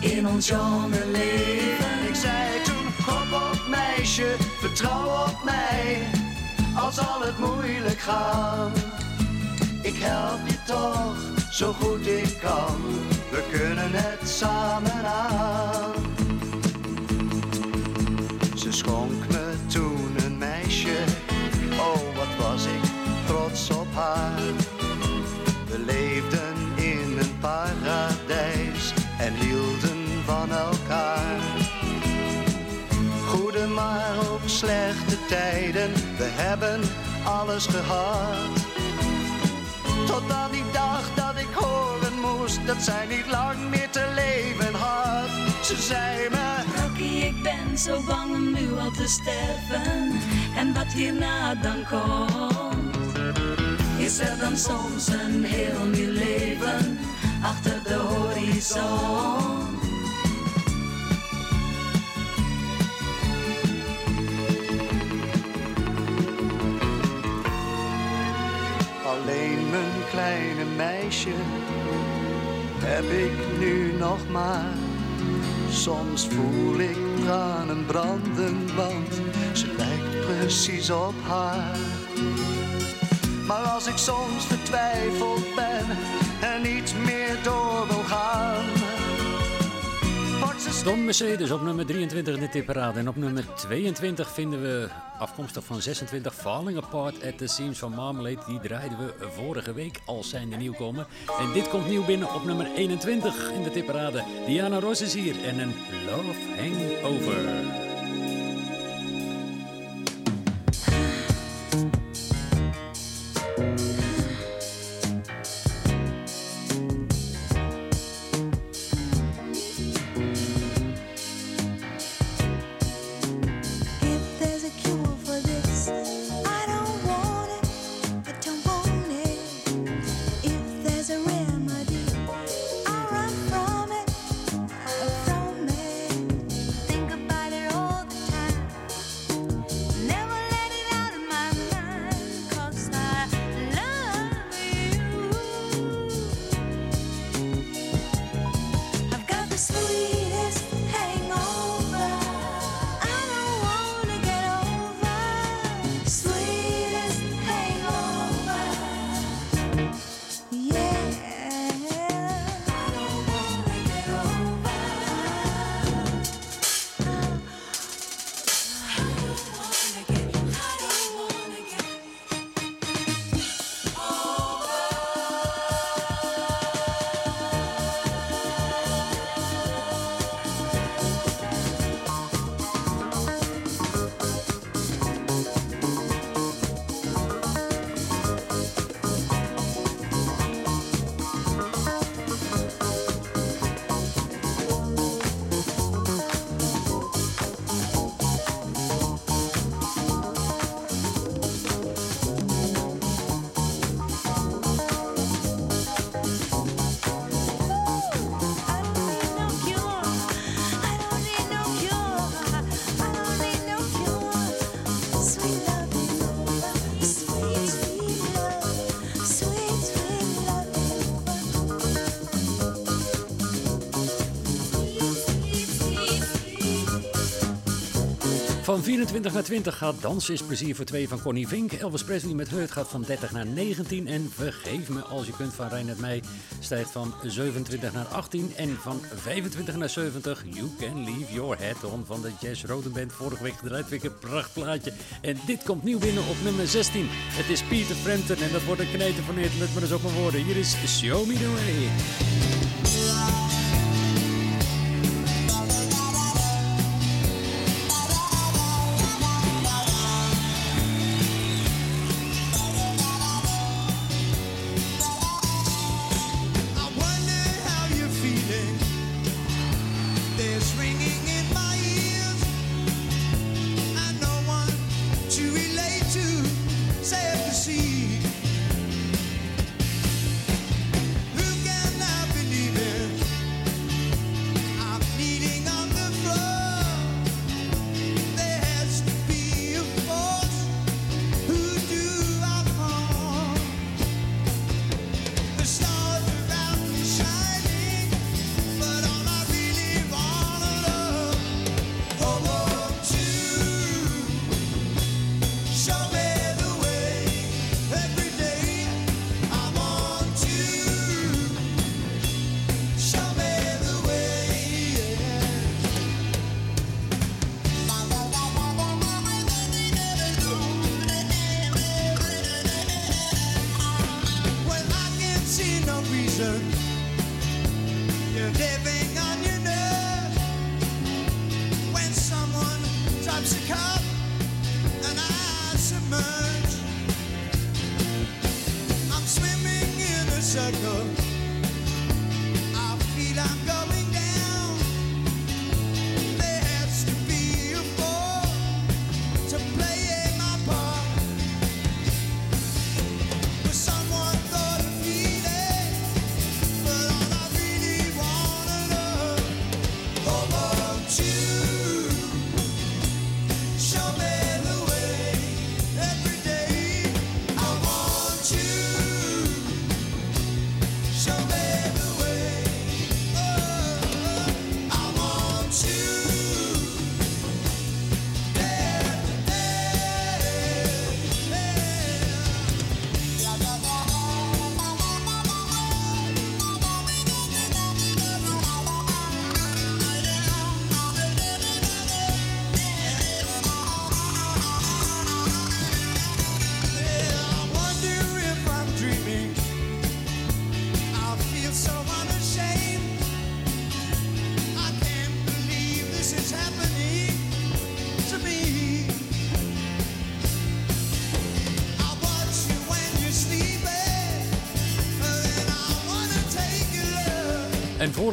In ons jonge leven. ik zei toen, hop op meisje, vertrouw op mij. Al zal het moeilijk gaan, ik help je toch zo goed ik kan. We kunnen het samen aan. Ze schonk op haar. We leefden in een paradijs en hielden van elkaar. Goede maar ook slechte tijden, we hebben alles gehad. Tot aan die dag dat ik horen moest dat zij niet lang meer te leven had. Ze zei me, Rocky, ik ben zo bang om nu al te sterven. En wat hierna dan komt. Is er dan soms een heel nieuw leven achter de horizon? alleen mijn kleine meisje heb ik nu nog maar. Soms voel ik tranen branden, want ze lijkt precies op haar. Maar als ik soms vertwijfeld ben en niet meer door wil gaan, Don Mercedes op nummer 23 in de tipparade. En op nummer 22 vinden we, afkomstig van 26, Falling Apart at the Seams van Marmalade. Die draaiden we vorige week als zijnde nieuwkomer. En dit komt nieuw binnen op nummer 21 in de tipparade. Diana Ross is hier en een Love Hangover. Van 24 naar 20 gaat Dans is plezier voor twee van Connie Vink. Elvis Presley met Hurt gaat van 30 naar 19. En Vergeef me als je kunt van Reinhard Meij stijgt van 27 naar 18. En van 25 naar 70 You Can Leave Your Head On van de Jazz Rodenband. Vorige week gedraaid weer een prachtplaatje. En dit komt nieuw binnen op nummer 16. Het is Peter Frampton en dat wordt een knijter van het. Let maar eens op mijn woorden. Hier is Show Me The Way.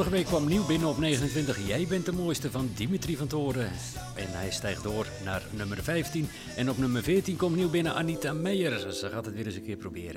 Vorige week kwam nieuw binnen op 29. Jij bent de mooiste van Dimitri van Toren. En hij stijgt door naar nummer 15. En op nummer 14 komt nieuw binnen Anita Meijer. Ze gaat het weer eens een keer proberen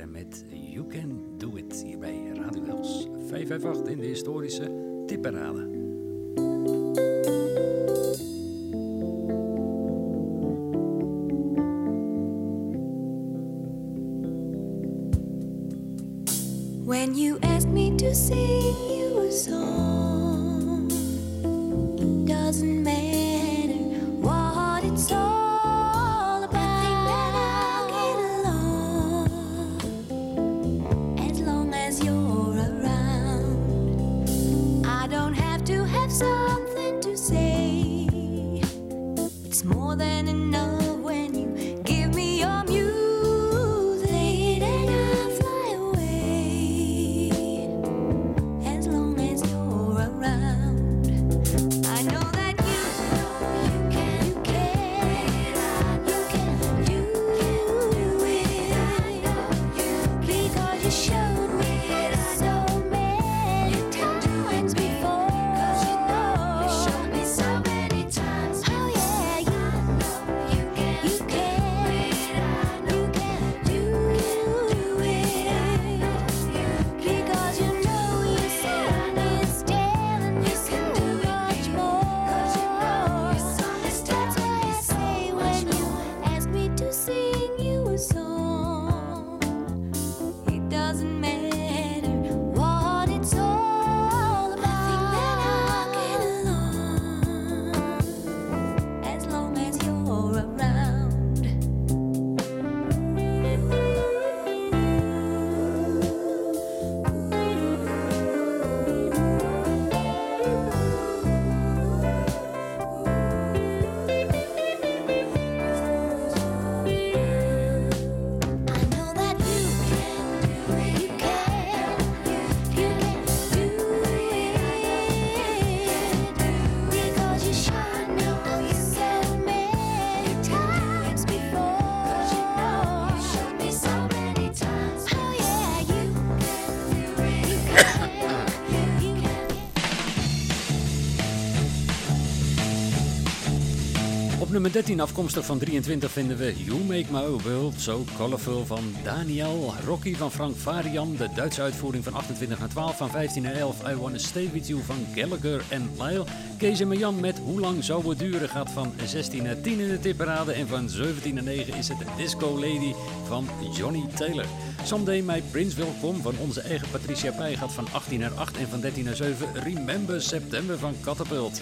nummer 13 afkomstig van 23 vinden we You Make My World So Colorful van Daniel. Rocky van Frank Varian. De Duitse uitvoering van 28 naar 12 van 15 naar 11. I Wanna Stay With You van Gallagher en Lyle. Kees en Marjan met Hoe Lang Zou Het Duren gaat van 16 naar 10 in de tipparade. En van 17 naar 9 is het Disco Lady van Johnny Taylor. Someday My Prince Welkom van onze eigen Patricia Pij gaat van 18 naar 8 en van 13 naar 7. Remember September van Catapult.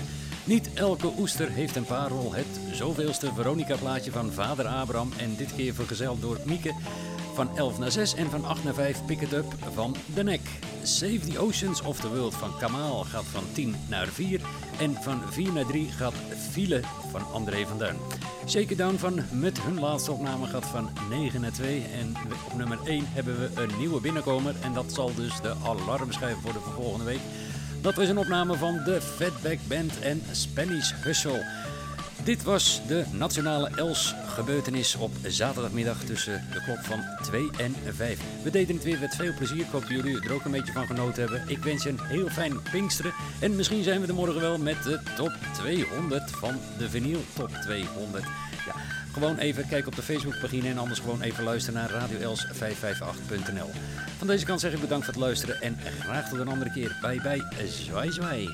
Niet elke oester heeft een parel. Het zoveelste Veronica-plaatje van vader Abraham. En dit keer vergezeld door Mieke. Van 11 naar 6 en van 8 naar 5 Pick It Up van The Neck. Save the Oceans of the World van Kamal gaat van 10 naar 4. En van 4 naar 3 gaat File van André van Duin. It Down van Met hun laatste opname gaat van 9 naar 2. En op nummer 1 hebben we een nieuwe binnenkomer. En dat zal dus de alarmschijf worden voor volgende week. Dat was een opname van de Fatback Band en Spanish Hustle. Dit was de nationale Els gebeurtenis op zaterdagmiddag tussen de klok van 2 en 5. We deden het weer met veel plezier. Ik hoop dat jullie er ook een beetje van genoten hebben. Ik wens je een heel fijn Pinksteren. En misschien zijn we er morgen wel met de top 200 van de vinyl top 200. Ja, gewoon even kijken op de Facebookpagina en anders gewoon even luisteren naar radioels558.nl. Van deze kant zeg ik bedankt voor het luisteren en graag tot een andere keer. Bye bye, zwaai zwaai.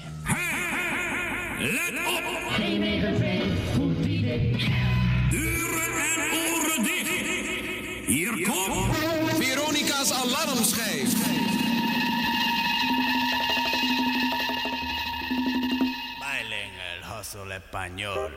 Let op! Geen 95, goed idee. Deuren en oren dicht. Hier komt Veronica's alarmschijf. Español.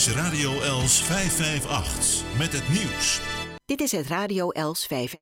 Is Radio Els 558 met het nieuws. Dit is het Radio Els 5.